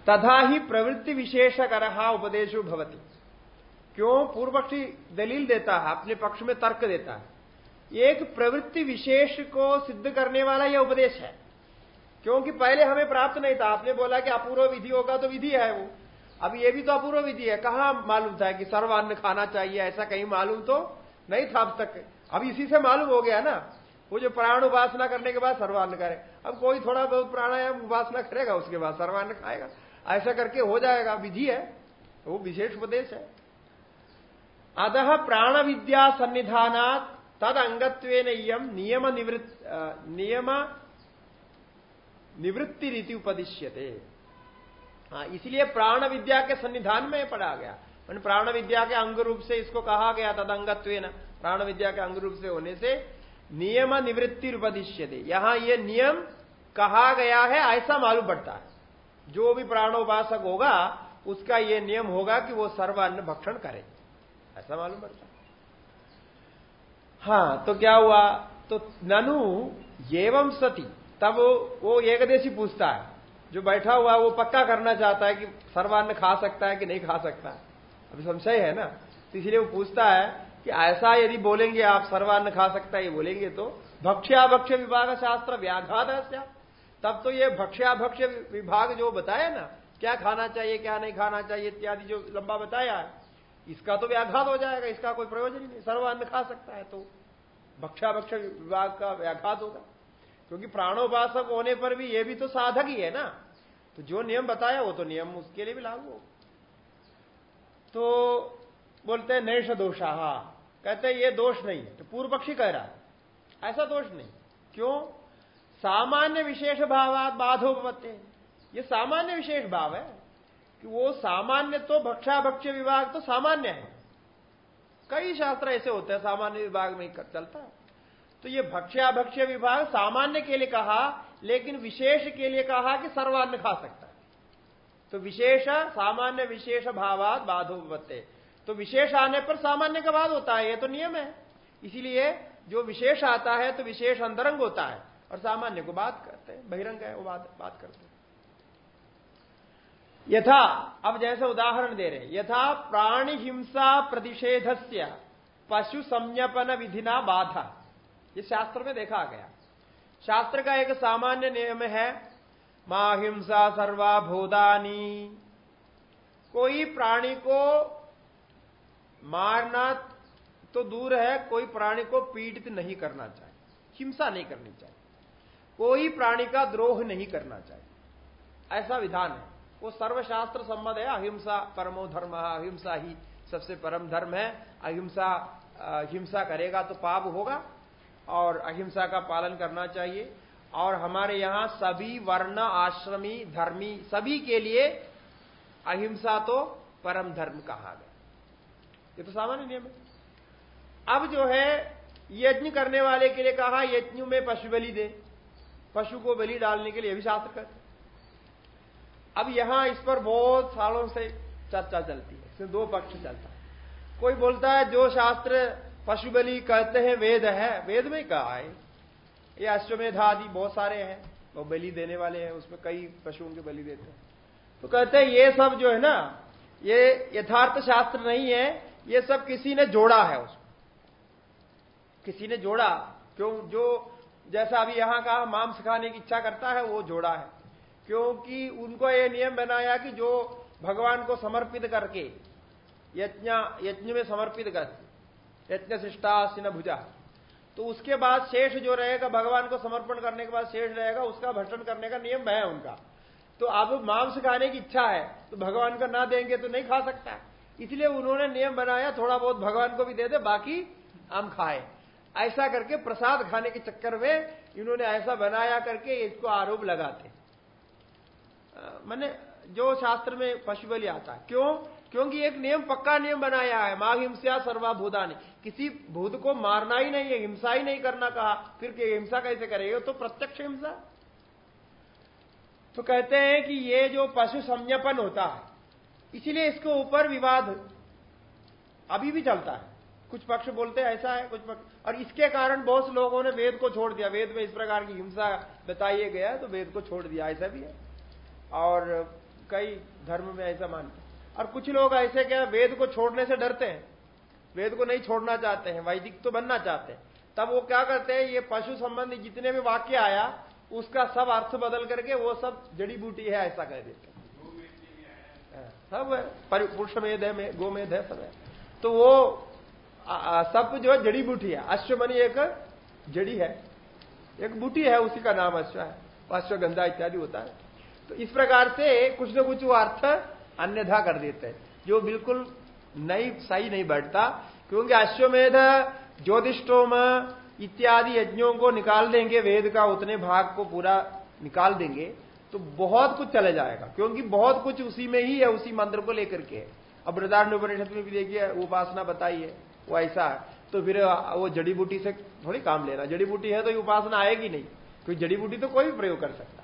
तथा ही प्रवृत्ति विशेष करहा उपदेशो भवती। क्यों? पूर्व दलील देता है अपने पक्ष में तर्क देता है। एक प्रवृत्ति विशेष को सिद्ध करने वाला यह उपदेश है। क्योंकि पहले हमें प्राप्त नहीं था। आपने बोला कि अपूर्व विधि होगा तो विधि है वो। अब ये भी तो अपूर्व विधि है। कहा मालूम था कि सर्वान्न खाना चाहिए? ऐसा कहीं मालूम तो नहीं था अब तक। अब इसी से मालूम हो गया ना। वो जो प्राण उपासना करने के बाद सर्वान्न करे। अब कोई थोड़ा बहुत प्राणायाम उपासना करेगा, उसके बाद सर्वान्न खाएगा। ऐसा करके हो जाएगा। विधि है। वो विशेष उपदेश है। अतः प्राण विद्या सन्निधान तद अंगत्व नियम निवृत्त नियम निवृत्ति रीति उपदिश्यते। हाँ इसलिए प्राण विद्या के सन्निधान में पढ़ा गया। मैंने प्राण विद्या के अंग रूप से इसको कहा गया तदंगत्व प्राण विद्या के अंग रूप से होने से नियम निवृत्ति रूपदिश्य दे यहाँ ये नियम कहा गया है, ऐसा मालूम पड़ता है। जो भी प्राणोपासक होगा, उसका ये नियम होगा कि वो सर्वान्न भक्षण करे। ऐसा मालूम पड़ता है। हाँ तो क्या हुआ? तो ननु एवं सती, तब वो एकदेशी पूछता है। जो बैठा हुआ वो पक्का करना चाहता है कि सर्वान्न खा सकता है कि नहीं खा सकता अभी संशय है ना? तो इसलिए वो पूछता है कि ऐसा यदि बोलेंगे आप, सर्वान्न खा सकता है, ये बोलेंगे तो भक्ष्याभक्ष्य विभाग शास्त्र व्याघात है तब तो ये भक्ष्याभक्ष्य विभाग जो बताया ना, क्या खाना चाहिए, क्या नहीं खाना चाहिए इत्यादि जो लंबा बताया है इसका तो व्याघात हो जाएगा, इसका कोई प्रयोजन ही नहीं। सर्व अन्न खा सकता है तो भक्ष्याभक्ष्य विभाग का व्याघात होगा। क्योंकि प्राणोपासक होने पर भी ये भी तो साधक ही है ना। तो जो नियम बताया वो तो नियम उसके लिए भी लागू हो। तो बोलते हैं नैश दोषा कहते हैं, ये दोष नहीं है। तो पूर्व पक्षी कह रहा ऐसा दोष नहीं। क्यों? सामान्य विशेष भावात बाधोपत्ते ये सामान्य विशेष भाव है। कि वो सामान्य तो भक्षा भक्ष्य विभाग तो सामान्य है। कई शास्त्र ऐसे होते हैं, सामान्य विभाग में चलता है। तो ये भक्ष्याभक्ष्य विभाग सामान्य के लिए कहा, लेकिन विशेष के लिए कहा कि सर्वान्न खा सकता है। तो विशेष, सामान्य, विशेष भावाद बाधोपत्ते तो विशेष आने पर सामान्य का बाद होता है, ये तो नियम है। इसीलिए जो विशेष आता है तो विशेष अंतरंग होता है, और सामान्य को बात करते हैं, बहिरंग है, वो बात बात करते हैं। यथा, अब जैसे उदाहरण दे रहे यथा प्राणी हिंसा प्रतिषेध पशु संयपन विधिना बाधा। ये शास्त्र में देखा गया। शास्त्र का एक सामान्य नियम है, माँ हिंसा सर्वा भूदानी कोई प्राणी को मारना तो दूर है, कोई प्राणी को पीड़ित नहीं करना चाहिए हिंसा नहीं करनी चाहिए कोई प्राणी का द्रोह नहीं करना चाहिए ऐसा विधान है। वो सर्वशास्त्र संबंध है, अहिंसा परमो धर्म, अहिंसा ही सबसे परम धर्म है। अहिंसा हिंसा करेगा तो पाप होगा और अहिंसा का पालन करना चाहिए। और हमारे यहाँ सभी वर्ण, आश्रमी, धर्मी सभी के लिए अहिंसा तो परम धर्म कहा गया ये तो सामान्य नियम है। अब जो है, यज्ञ करने वाले के लिए कहा, यज्ञ में पशु बलि दे। पशु को बलि डालने के लिए भी शास्त्र कहते अब यहाँ इस पर बहुत सालों से चर्चा चलती है। इसमें दो पक्ष चलता है। कोई बोलता है, जो शास्त्र पशु बलि कहते हैं, वेद है। वेद में कहा है, ये अश्वमेध आदि बहुत सारे हैं, वो बलि देने वाले हैं, उसमें कई पशुओं के बलि देते हैं। तो कहते हैं, ये सब जो है ना, ये यथार्थ शास्त्र नहीं है, ये सब किसी ने जोड़ा है उसको किसी ने जोड़ा, क्यों? जो जैसा अभी यहाँ कहा, मांस खाने की इच्छा करता है, वो जोड़ा है। क्योंकि उनको ये नियम बनाया कि जो भगवान को समर्पित करके, यज्ञ यज्ञ में समर्पित कर, यज्ञ शिष्टासीन भुजा। तो उसके बाद शेष जो रहेगा, भगवान को समर्पण करने के बाद शेष रहेगा, उसका भक्षण करने का नियम है उनका। तो अब मांस खाने की इच्छा है तो भगवान का ना देंगे तो नहीं खा सकता। इसलिए उन्होंने नियम बनाया, थोड़ा बहुत भगवान को भी दे दे, बाकी हम खाए। ऐसा करके प्रसाद खाने के चक्कर में इन्होंने ऐसा बनाया करके इसको आरोप लगाते। मैंने जो शास्त्र में पशु बलि आता है। क्यों? क्योंकि एक नियम, पक्का नियम बनाया है। माघ हिंसा सर्वाभूता ने किसी भूत को मारना ही नहीं है, हिंसा ही नहीं करना कहा। फिर हिंसा कैसे करेगा? तो प्रत्यक्ष हिंसा। तो कहते हैं कि ये जो पशु संज्ञापन होता है, इसीलिए इसके ऊपर विवाद अभी भी चलता है। कुछ पक्ष बोलते हैं, ऐसा है, कुछ पक्ष। और इसके कारण बहुत लोगों ने वेद को छोड़ दिया। वेद में इस प्रकार की हिंसा बताइए गया तो वेद को छोड़ दिया, ऐसा भी है। और कई धर्म में ऐसा मानते और कुछ लोग ऐसे क्या वेद को छोड़ने से डरते हैं। वेद को नहीं छोड़ना चाहते हैं वैदिक तो बनना चाहते हैं। तब वो क्या करते हैं ये पशु संबंधी जितने भी वाक्य आया उसका सब अर्थ बदल करके वो सब जड़ी बूटी है ऐसा कह देते हाँ, सब पुरुष मेद है गोमेद है सब है। तो वो आ, सब जो है जड़ी बूटी है। अश्वमणि एक जड़ी है। एक बूटी है उसी का नाम अश्व है। अश्वगंधा इत्यादि होता है। तो इस प्रकार से कुछ न कुछ वो अर्थ अन्यथा कर देते हैं, जो बिल्कुल नहीं सही नहीं बैठता। क्योंकि अश्वमेध ज्योतिषोम इत्यादि यज्ञों को निकाल देंगे, वेद का उतने भाग को पूरा निकाल देंगे तो बहुत कुछ चले जाएगा। क्योंकि बहुत कुछ उसी में ही है, उसी मंत्र को लेकर के। अब वृदारण्य उपनिषद में भी देखिए, उपासना बताई है, वो ऐसा है। तो फिर वो जड़ी बूटी से थोड़ी काम लेना। जड़ी बूटी है तो ये उपासना आएगी नहीं, क्योंकि जड़ी बूटी तो कोई भी प्रयोग कर सकता।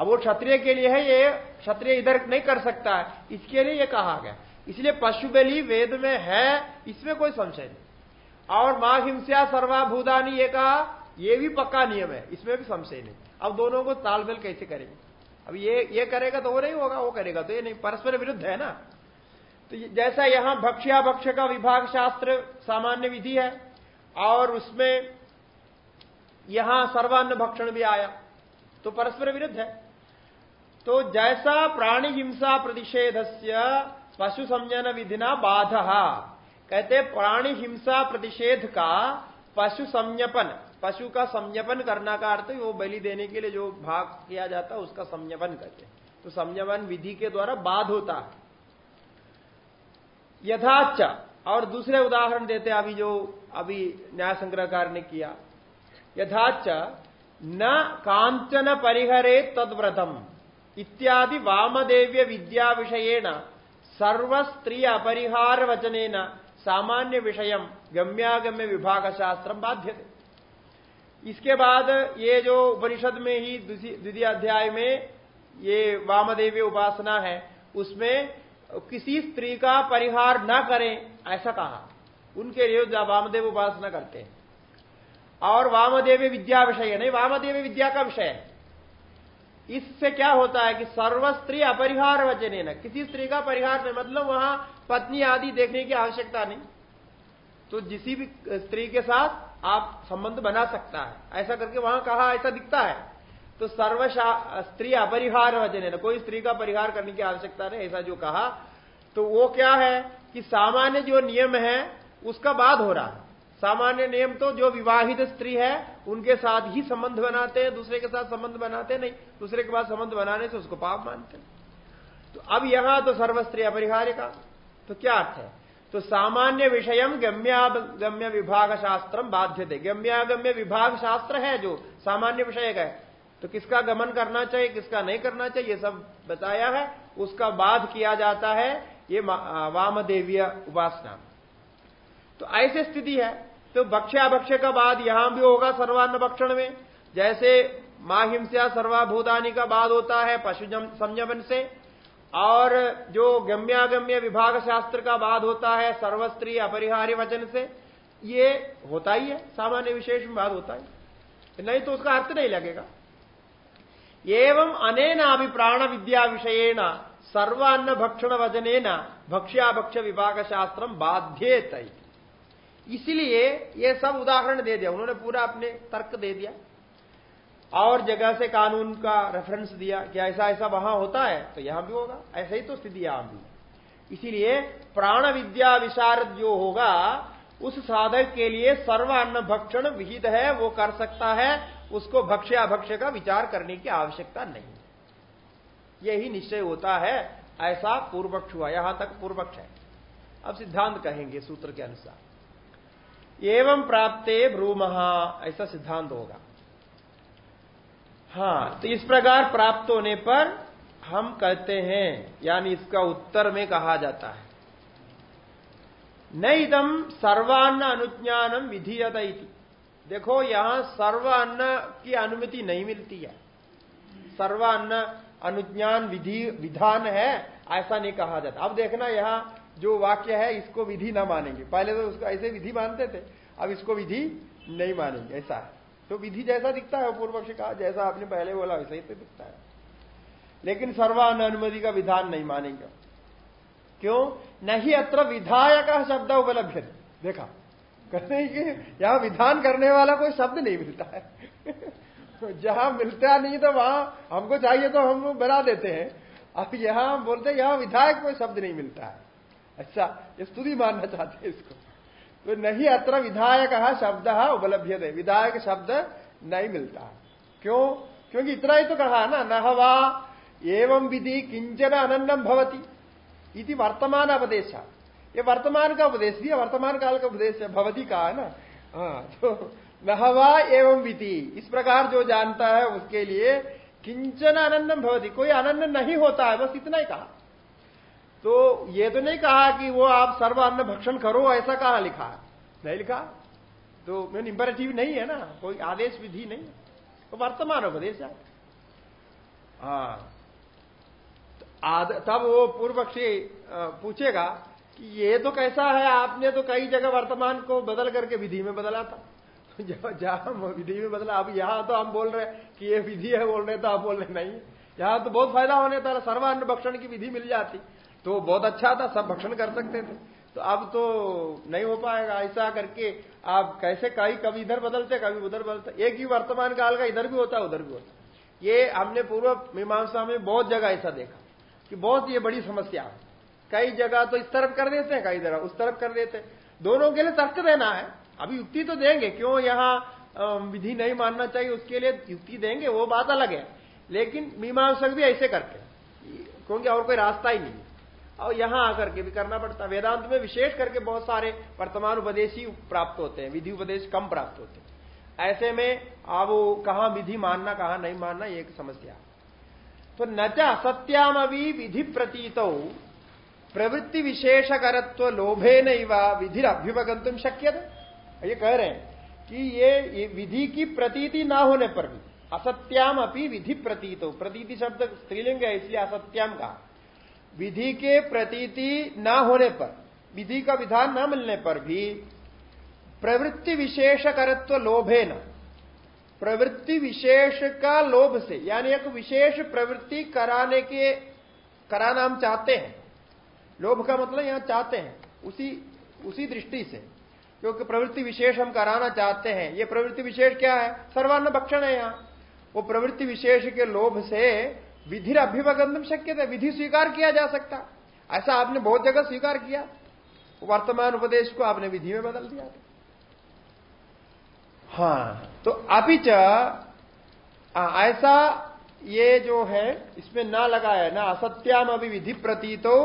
अब वो क्षत्रिय के लिए है, ये क्षत्रिय इधर नहीं कर सकता है। इसके लिए ये कहा गया। इसलिए पशु बलि वेद में है, इसमें कोई संशय नहीं। और माँ हिंसा सर्वाभूदानी ये कहा, ये भी पक्का नियम है, इसमें भी संशय नहीं। अब दोनों को तालमेल कैसे करेंगे? अब ये ये करेगा तो वो नहीं होगा, वो करेगा तो ये नहीं। परस्पर विरुद्ध है ना? तो जैसा यहाँ भक्ष्या भक्ष का विभाग शास्त्र सामान्य विधि है, और उसमें यहाँ सर्वान्न भक्षण भी आया तो परस्पर विरुद्ध है। तो जैसा प्राणी हिंसा प्रतिषेध से पशु संयन विधिना बाध, कहते प्राणी हिंसा प्रतिषेध का पशु संयपन पशु का संयपन करना का अर्थ वो बलि देने के लिए जो भाग किया जाता है उसका संयपन करते तो संयमन विधि के द्वारा बाध होता है। यथाच, और दूसरे उदाहरण देते अभी जो अभी न्याय संग्रहकार ने किया। यथाच, न कांचन परिहरे तद्व्रतम। इत्यादि वामदेव्य विद्या विषयेण सर्वस्त्री अपरिहार वचन सामान्य विषय गम्यागम्य विभाग शास्त्र बाध्य इसके बाद ये जो उपनिषद में ही द्वितीय अध्याय में ये वामदेव्य उपासना है, उसमें किसी स्त्री का परिहार न करें, ऐसा कहा। उनके लिए वामदेव उपासना करते हैं। और वामदेव विद्या विषय, नहीं वामदेव विद्या का विषय है। इससे क्या होता है कि सर्व स्त्री अपरिहार वचन ना किसी स्त्री का परिहार नहीं मतलब वहाँ पत्नी आदि देखने की आवश्यकता नहीं। तो जिसी भी स्त्री के साथ आप संबंध बना सकता है। ऐसा करके वहाँ कहा, ऐसा दिखता है। तो सर्व स्त्री अपरिहार वचन ना कोई स्त्री का परिहार करने की आवश्यकता नहीं, ऐसा जो कहा। तो वो क्या है कि सामान्य जो नियम है, उसका बाद हो रहा है। सामान्य नियम तो जो विवाहित स्त्री है, उनके साथ ही संबंध बनाते हैं, दूसरे के साथ संबंध बनाते नहीं। दूसरे के बाद संबंध बनाने से उसको पाप मानते तो अब यहाँ तो सर्वस्त्री अपरिहार्य का। तो क्या अर्थ है? तो सामान्य विषय गम्यागम्य विभाग शास्त्र बाध्य थे गम्यागम्य विभाग शास्त्र है जो सामान्य विषय का है। तो किसका गमन करना चाहिए, किसका नहीं करना चाहिए सब बताया है। उसका बाध किया जाता है, ये वामदेवीय उपासना। तो ऐसी स्थिति है। तो भक्ष्याभक्ष्य का बाद यहाँ भी होगा सर्वान्न भक्षण में। जैसे माँ हिंसा सर्वाभूतानी का बाद होता है पशु संयमन से, और जो गम्यागम्य विभाग शास्त्र का बाद होता है सर्वस्त्री अपरिहार्य वचन से, ये होता ही है, सामान्य विशेष में बात होता है। नहीं तो उसका अर्थ नहीं लगेगा। एवं अनेनाभि प्राण विद्या विषयेण, सर्वान्न भक्षण वज़न भक्ष्याभक्ष विभाग शास्त्र बाध्येत इसलिए ये सब उदाहरण दे दिया। उन्होंने पूरा अपने तर्क दे दिया। और जगह से कानून का रेफरेंस दिया कि ऐसा ऐसा वहाँ होता है तो यहाँ भी होगा। ऐसा ही तो स्थिति यहाँ भी इसीलिए प्राण विद्या विशारद जो होगा, उस साधक के लिए सर्व अन्न भक्षण विहित है, वो कर सकता है। उसको भक्ष्य भक्ष्य का विचार करने की आवश्यकता नहीं यही निश्चय होता है। ऐसा पूर्वक्ष हुआ। यहाँ तक पूर्वक्ष है। अब सिद्धांत कहेंगे सूत्र के अनुसार। एवं प्राप्ते भ्रूमहा ऐसा सिद्धांत होगा। हाँ तो इस प्रकार प्राप्त होने पर हम कहते हैं, यानी इसका उत्तर में कहा जाता है। न इदम सर्वान्न अनुज्ञानम विधीयत देखो, यहाँ सर्वान्न की अनुमति नहीं मिलती है। सर्वान्न अनुज्ञान विधि, विधान है, ऐसा नहीं कहा जाता। अब देखना यहाँ जो वाक्य है, इसको विधि ना मानेंगे। पहले तो उसको ऐसे विधि मानते थे, अब इसको विधि नहीं मानेंगे, ऐसा है। तो विधि जैसा दिखता है, पूर्व पक्ष का जैसा आपने पहले बोला, वैसा ही तो दिखता है। लेकिन सर्वान अनुमति का विधान नहीं मानेंगे। क्यों? नहीं अत्र विधायक शब्द उपलब्ध देखा? कहते हैं कि यहाँ विधान करने वाला कोई शब्द नहीं मिलता है। [LAUGHS] जहाँ मिलता नहीं तो वहाँ हमको चाहिए तो हम बना देते हैं। अब यहाँ बोलते यहाँ विधायक कोई शब्द नहीं मिलता है। अच्छा ये स्तुति मानना चाहते हैं इसको। तो नहीं अत्र विधायक शब्द उपलब्ध है विधायक शब्द नहीं मिलता। क्यों? क्योंकि इतना ही तो कहा ना नहवा एवं विधि किंचन अनन्नम भवती इति वर्तमान उपदेश। ये वर्तमान का उपदेश दिया वर्तमान काल का उपदेश है, भवती का है ना? हाँ तो नहवा एवं विधि, इस प्रकार जो जानता है उसके लिए किंचन अनन्नम भवती। कोई अनन्न नहीं होता है, बस इतना ही कहा। तो ये तो नहीं कहा कि वो आप सर्व अन्न भक्षण करो, ऐसा कहा लिखा। नहीं लिखा। तो मैं इंपरेटिव नहीं है ना, कोई आदेश विधि नहीं तो वर्तमान उपदेश है। हाँ। तब वो पूर्व पक्षी पूछेगा कि ये तो कैसा है, आपने तो कई जगह वर्तमान को बदल करके विधि में बदला था। [LAUGHS] तो जहाँ विधि में बदला, अब यहाँ तो हम बोल रहे कि ये विधि है, बोल रहे तो आप बोल रहे नहीं। यहाँ तो बहुत फ़ायदा होने था सर्वान्न भक्षण की विधि मिल जाती। तो बहुत अच्छा था, सब भक्षण कर सकते थे। तो अब तो नहीं हो पाएगा, ऐसा करके आप कैसे कई कभी इधर बदलते, कभी उधर बदलते। एक ही वर्तमान काल का इधर भी होता है उधर भी होता। ये हमने पूर्व मीमांसा में बहुत जगह ऐसा देखा कि बहुत ये बड़ी समस्या है। कई जगह तो इस तरफ़ कर देते हैं, कई जगह उस तरफ़ कर देते हैं। दोनों के लिए तर्क देना है। अभी युक्ति तो देंगे, क्यों यहाँ विधि नहीं मानना चाहिए, उसके लिए युक्ति देंगे, वो बात अलग है। लेकिन मीमांसक भी ऐसे करते क्योंकि और कोई रास्ता ही नहीं और यहाँ आकर के भी करना पड़ता है। वेदांत में विशेष करके बहुत सारे वर्तमान उपदेश ही प्राप्त होते हैं विधि उपदेश कम प्राप्त होते हैं। ऐसे में अब कहा विधि मानना कहा नहीं मानना एक समस्या तो न असत्याम अभी विधि प्रतीत प्रवृत्ति विशेषकरत्व लोभे नैव विधि अभ्युपगंतुम शक्य ये कह रहे हैं कि ये, ये विधि की प्रतीति ना होने पर भी असत्याम अपनी विधि प्रतीत हो प्रतीति शब्द स्त्रीलिंग है इसलिए असत्याम का विधि के प्रतीति ना होने पर, विधि का विधान न मिलने पर भी प्रवृत्ति विशेषकरत्व लोभे न। प्रवृत्ति विशेष का लोभ से, यानी एक विशेष प्रवृत्ति कराने के कराना हम चाहते हैं। लोभ का मतलब यहाँ चाहते हैं, उसी उसी दृष्टि से। क्योंकि प्रवृत्ति विशेष हम कराना चाहते हैं, ये प्रवृत्ति विशेष क्या है? सर्वान्न भक्षण है यहाँ। वो प्रवृत्ति विशेष के लोभ से विधि अभ्युपगंधम शक्य था विधि स्वीकार किया जा सकता। ऐसा आपने बहुत जगह स्वीकार किया। वर्तमान उपदेश को आपने विधि में बदल दिया। हाँ तो अपिच ऐसा ये जो है, इसमें ना लगा है ना असत्याम अभी विधि प्रतीतो,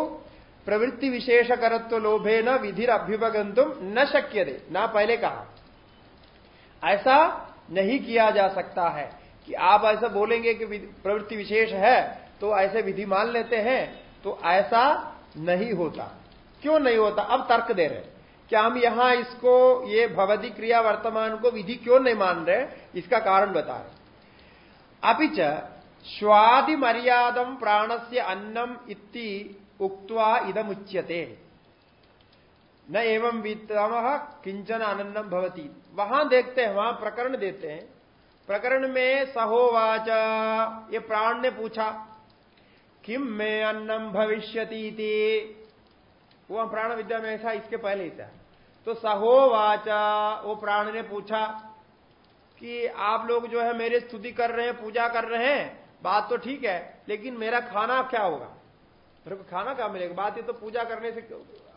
प्रवृत्ति विशेष करत्व लोभे न विधि अभ्युपगंतुम न शक्य ना पहले कहा। ऐसा नहीं किया जा सकता है। कि आप ऐसा बोलेंगे कि प्रवृत्ति विशेष है तो ऐसे विधि मान लेते हैं तो ऐसा नहीं होता। क्यों नहीं होता? अब तर्क दे रहे क्या हम यहाँ इसको, ये भवदी क्रिया वर्तमान को विधि क्यों नहीं मान रहे? इसका कारण बता रहे अपिच स्वादि मर्यादम प्राणस्य अन्नम इति उक्वा इदम उच्यते न एवं वितम किंचन अनन्नम भवती। वहाँ देखते हैं, वहाँ प्रकरण देते हैं प्रकरण में सहोवाच ये प्राण ने पूछा, किम में अन्नम भविष्यती वो प्राण विद्या में ऐसा इसके पहले ही था। तो सहोवाच वो प्राण ने पूछा कि आप लोग जो है मेरे स्तुति कर रहे हैं, पूजा कर रहे हैं? बात तो ठीक है, लेकिन मेरा खाना क्या होगा? मेरे को खाना क्या मिलेगा? बात ये तो पूजा करने से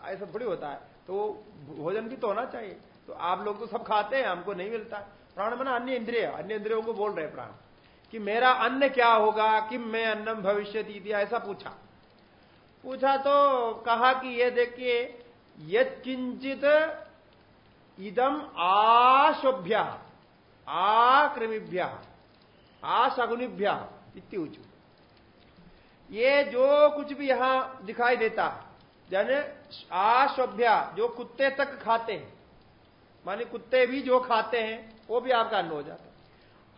ऐसा थोड़ी होता है। तो भोजन भी तो होना चाहिए। तो आप लोग तो सब खाते हैं, हमको नहीं मिलता। प्राण मना अन्य इंद्रिय, अन्य इंद्रियों को बोल रहे प्राण। कि मेरा अन्न क्या होगा कि मैं अन्नम भविष्य दी ऐसा पूछा। पूछा तो कहा कि ये देखिए यंचित इदम आशोभ्य आकृमिभ्य आशगुनिभ्य इत्युचु ये जो कुछ भी यहाँ दिखाई देता यानी आशोभ्या जो कुत्ते तक खाते हैं, माने कुत्ते भी जो खाते हैं वो भी आपका अन्न हो जाता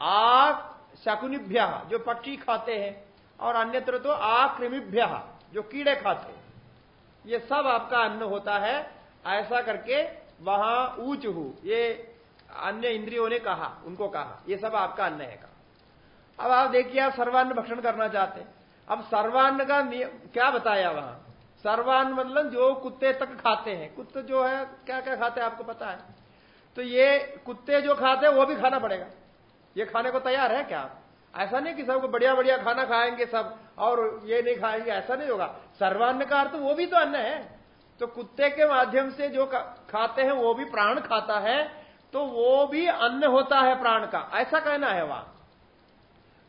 आ शकुनिभ्य, जो पक्षी खाते हैं, और अन्यत्र तो आकृमिभ्य जो कीड़े खाते हैं। ये सब आपका अन्न होता है। ऐसा करके वहाँ ऊंच हु। ये अन्य इंद्रियों ने कहा, उनको कहा, ये सब आपका अन्न है कहा। अब आप देखिए, आप सर्वान्न भक्षण करना चाहते हैं। अब सर्वान्न का क्या बताया वहाँ? सर्वान्न मतलब जो कुत्ते तक खाते हैं। कुत्ते जो है क्या क्या खाते हैं आपको पता है? तो ये कुत्ते जो खाते हैं, वो भी खाना पड़ेगा। ये खाने को तैयार है क्या ऐसा नहीं कि सबको बढ़िया बढ़िया खाना खाएँगे सब, और ये नहीं खाएँगे, ऐसा नहीं होगा। सर्वान्न का अर्थ वो भी तो अन्न है। तो कुत्ते के माध्यम से जो खाते हैं, वो भी प्राण खाता है तो वो भी अन्न होता है प्राण का। ऐसा कहना है वहाँ।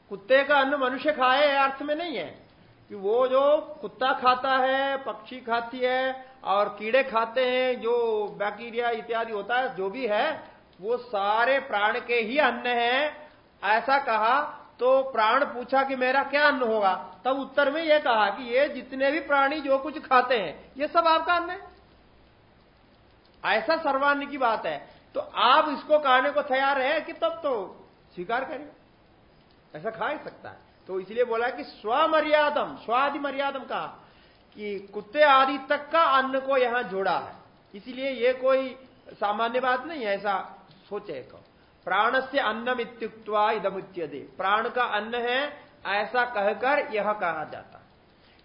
कुत्ते का अन्न मनुष्य खाए अर्थ में नहीं है। कि वो जो कुत्ता खाता है, पक्षी खाती है और कीड़े खाते हैं, जो बैक्टीरिया इत्यादि होता है, जो भी है, वो सारे प्राण के ही अन्न है। ऐसा कहा तो प्राण पूछा कि मेरा क्या अन्न होगा? तब उत्तर में यह कहा कि ये जितने भी प्राणी जो कुछ खाते हैं, ये सब आपका अन्न है। ऐसा सर्वान्न की बात है। तो आप इसको कहने को तैयार है कि तब तो स्वीकार करें ऐसा खा ही सकता है। तो इसलिए बोला कि स्वमर्यादम स्वादि मर्यादम कहा कि कुत्ते आदि तक का अन्न को यहाँ जोड़ा है। इसलिए ये कोई सामान्य बात नहीं है, ऐसा सोचे को प्राण से अन्नम इत्युक्वा दे प्राण का अन्न है, ऐसा कहकर यह कहा जाता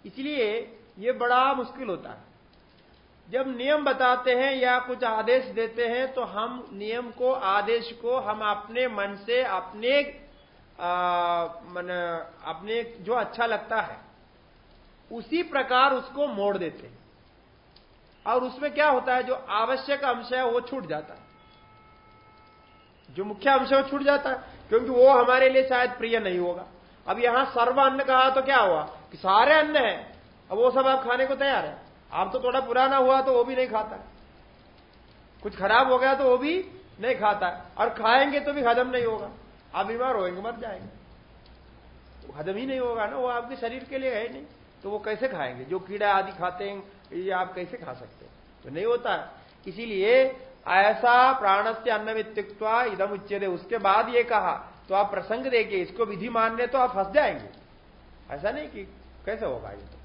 इसलिए ये बड़ा मुश्किल होता है। जब नियम बताते हैं या कुछ आदेश देते हैं तो हम नियम को, आदेश को हम अपने मन से, अपने मन, अपने जो अच्छा लगता है, उसी प्रकार उसको मोड़ देते हैं। और उसमें क्या होता है, जो आवश्यक अंश है, वो छूट जाता है। जो मुख्य अंश है, वो छूट जाता है, क्योंकि वो हमारे लिए शायद प्रिय नहीं होगा। अब यहाँ सर्व अन्न कहा तो क्या हुआ? कि सारे अन्न है। अब वो सब आप खाने को तैयार है। आप तो थोड़ा पुराना हुआ तो वो भी नहीं खाता। कुछ खराब हो गया तो वो भी नहीं खाता। और खाएँगे तो भी हजम नहीं होगा। आप बीमार होएँगे, मर जाएँगे। तो हजम ही नहीं होगा ना, वो आपके शरीर के लिए है नहीं। तो वो कैसे खाएँगे? जो कीड़ा आदि खाते हैं, ये आप कैसे खा सकते हैं? तो नहीं होता। इसीलिए ऐसा प्राण से अन्न इदम उच्चेदे उसके बाद ये कहा तो आप प्रसंग देखिए, इसको विधि मानने तो आप फंस जाएँगे। ऐसा नहीं कि कैसे होगा ये तो।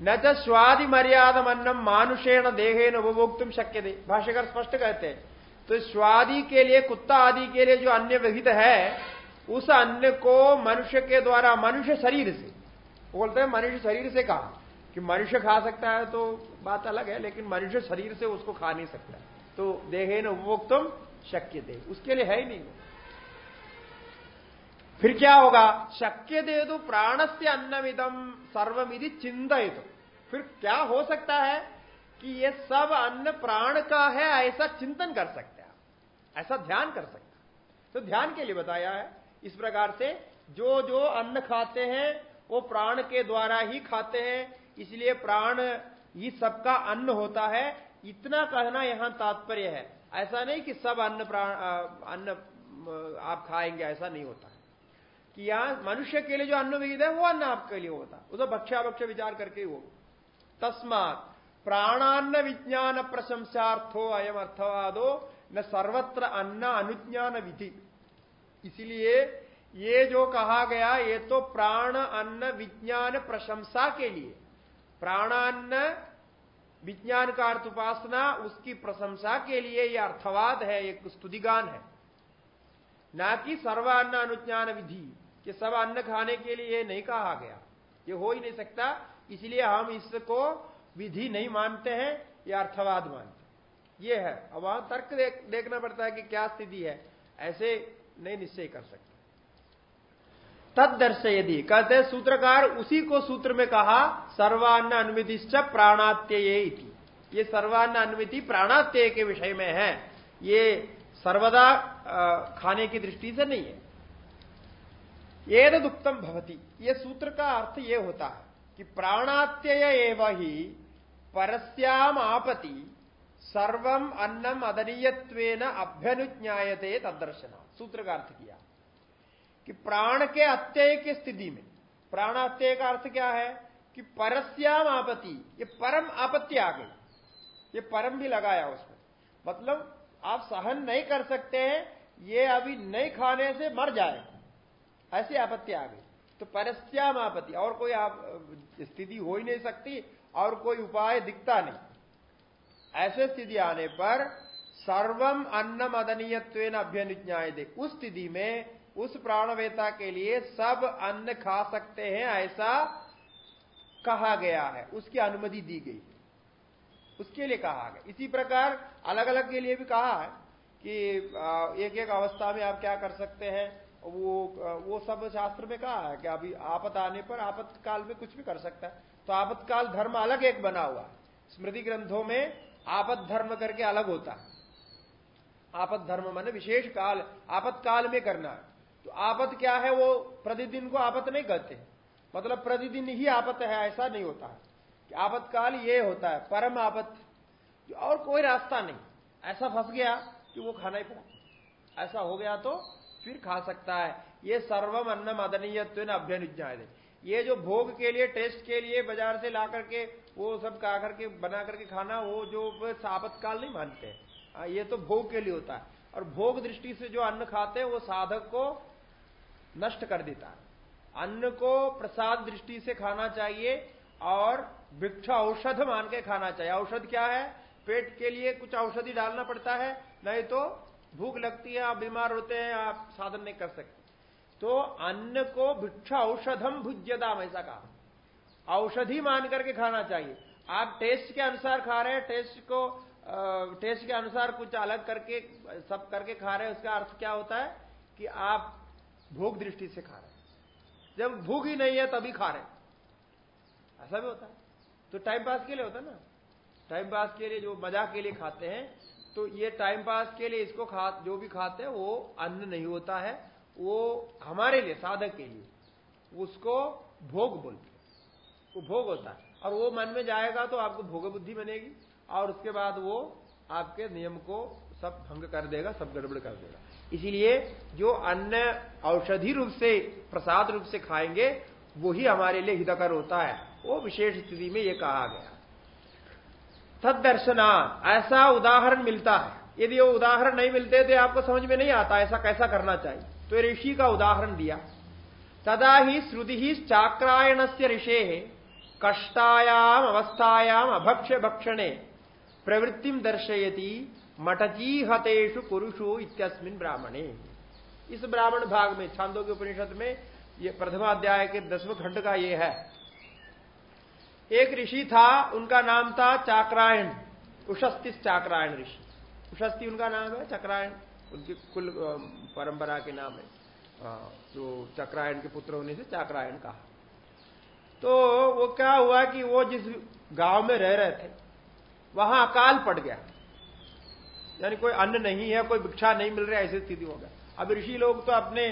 न तो स्वादि मर्यादम अन्नम मानुषेण देहे न उपभोक्तुम शक्य दे भाष्यकर स्पष्ट कहते हैं तो स्वादि के लिए, कुत्ता आदि के लिए जो अन्य विहित है, उस अन्य को मनुष्य के द्वारा, मनुष्य शरीर से बोलते हैं मनुष्य शरीर से कहा, कि मनुष्य खा सकता है तो बात अलग है, लेकिन मनुष्य शरीर से उसको खा नहीं सकता तो देहे न उपभोक्तम शक्य दे उसके लिए है ही नहीं। फिर क्या होगा? शक्य दे तो प्राण से अन्नमिदम सर्वमिधि चिंतित फिर क्या हो सकता है कि ये सब अन्न प्राण का है, ऐसा चिंतन कर सकते ऐसा ध्यान कर सकता तो ध्यान के लिए बताया है, इस प्रकार से जो जो अन्न खाते हैं, वो प्राण के द्वारा ही खाते हैं। इसलिए प्राण ही सबका अन्न होता है। इतना कहना यहाँ तात्पर्य है। ऐसा नहीं कि सब अन्न प्राण अन्न आप खाएँगे, ऐसा नहीं होता कि यहाँ मनुष्य के लिए जो अन्न विहित है, वो अन्न आपके लिए होता है। उसे भक्ष्याभक्ष विचार करके ही हो तस्मात प्राणान्न विज्ञान प्रशंसार्थो अयम अर्थवादो न सर्वत्र अन्न अनुज्ञान विधि। इसलिए ये जो कहा गया, ये तो प्राण अन्न विज्ञान प्रशंसा के लिए। प्राणान्न विज्ञान का अर्थ उपासना, उसकी प्रशंसा के लिए यह अर्थवाद है एक स्तुतिगान है। ना कि सर्वान्न अनुज्ञान विधि कि सब अन्न खाने के लिए नहीं कहा गया। ये हो ही नहीं सकता, इसलिए हम इसको विधि नहीं मानते हैं, या अर्थवाद मानते ये है। अब वहाँ तर्क देख, देखना पड़ता है कि क्या स्थिति है। ऐसे नहीं निश्चय कर सकते। तद दर्शयदि कहते सूत्रकार उसी को सूत्र में कहा सर्वान्न अनुमितिश्च प्राणात्य ये सर्वान्न अनुमिति प्राणात्य के विषय में है। ये सर्वदा खाने की दृष्टि से नहीं है। ये भवती। ये सूत्र का अर्थ ये होता है कि प्राणात्यय एवं ही परस्याम आपति सर्वम अन्नम अदनीयत्वेन अभ्यनुज्ञाते तदर्शन सूत्र का अर्थ किया कि प्राण के अत्यय की स्थिति में प्राण अत्यय का अर्थ क्या है कि परस्याम आपत्ति ये परम आपत्ति आ गई ये परम भी लगाया उसमें मतलब आप सहन नहीं कर सकते हैं ये अभी नहीं खाने से मर जाए ऐसी आपत्ति आ गई तो परस्याम आपत्ति और कोई आप स्थिति हो ही नहीं सकती और कोई उपाय दिखता नहीं ऐसे स्थिति आने पर सर्वम अन्नम अदनीयत्व अभ्यनुज्ञाए दे उस स्थिति में, उस प्राणवेता के लिए सब अन्न खा सकते हैं, ऐसा कहा गया है। उसकी अनुमति दी गई। उसके लिए कहा गया। इसी प्रकार अलग अलग के लिए भी कहा है कि एक एक अवस्था में आप क्या कर सकते हैं, वो वो सब शास्त्र में कहा है कि अभी आपत आने पर आपत्काल में कुछ भी कर सकता है। तो आपत्काल धर्म अलग एक बना हुआ है। स्मृति ग्रंथों में आपत धर्म करके अलग होता है। आपत धर्म मान विशेष काल आपत्काल में करना। तो आपत क्या है वो प्रतिदिन को आपत नहीं कहते। मतलब प्रतिदिन ही आपत है, ऐसा नहीं होता। है कि आपतकाल ये होता है, परम आपत और कोई रास्ता नहीं। ऐसा फंस गया कि वो खाना ही पड़ा ऐसा हो गया तो फिर खा सकता है। ये सर्वम अन्न मदनीयत्व अभ्यनुज्ञा ये जो भोग के लिए, टेस्ट के लिए, बाज़ार से ला करके वो सब का करके, बना करके खाना, वो जो आपतकाल नहीं मानते। ये तो भोग के लिए होता है। और भोग दृष्टि से जो अन्न खाते हैं, वो साधक को नष्ट कर देता है। अन्न को प्रसाद दृष्टि से खाना चाहिए और वृक्ष औषध मान के खाना चाहिए। औषध क्या है? पेट के लिए कुछ औषधि डालना पड़ता है, नहीं तो भूख लगती है, आप बीमार होते हैं, आप साधन नहीं कर सकते। तो अन्न को भिक्षा औषधम भुज्यदाम ऐसा कहा। औषधि मान करके खाना चाहिए। आप टेस्ट के अनुसार खा रहे हैं टेस्ट को टेस्ट के अनुसार कुछ अलग करके, सब करके खा रहे हैं, उसका अर्थ क्या होता है कि आप भोग दृष्टि से खा रहे हैं। जब भूख ही नहीं है, तभी खा रहे हैं। ऐसा भी होता है। तो टाइम पास के लिए होता है ना। टाइम पास के लिए जो मज़ाक के लिए खाते हैं तो ये टाइम पास के लिए इसको खा, जो भी खाते हैं, वो अन्न नहीं होता है। वो हमारे लिए, साधक के लिए। उसको भोग बोलते वो भोग होता है। और वो मन में जाएगा तो आपको भोग बुद्धि बनेगी और उसके बाद वो आपके नियम को सब भंग कर देगा, सब गड़बड़ कर देगा। इसीलिए जो अन्न औषधि रूप से, प्रसाद रूप से खाएँगे वो ही हमारे लिए हितकर होता है। वो विशेष स्थिति में ये कहा गया। तद दर्शना ऐसा उदाहरण मिलता है। यदि वो उदाहरण नहीं मिलते तो आपको समझ में नहीं आता ऐसा कैसा करना चाहिए। तो ऋषि का उदाहरण दिया। तदा ही श्रुति ही चाक्रायण से ऋषे कष्टायाम अवस्थायाम अभक्ष्य भक्षणे। प्रवृत्ति दर्शयती मठजी हतेषु पुरुषो इत्यस्मिन ब्राह्मणे। इस ब्राह्मण भाग में छांदो के उपनिषद में, ये प्रथमाध्याय के दसवें खंड का ये है। एक ऋषि था, उनका नाम था चाक्रायण। उशस्तिस चाक्रायण ऋषि। उशस्ति उनका नाम है चक्रायण। उनकी कुल परंपरा के नाम है। जो चक्रायण के पुत्र होने से चाक्रायण कहा। तो वो क्या हुआ कि वो जिस गाँव में रह रहे थे, वहाँ अकाल पड़ गया। यानी कोई अन्न नहीं है, कोई भिक्षा नहीं मिल रहा, ऐसी स्थिति हो होगा अब ऋषि लोग तो अपने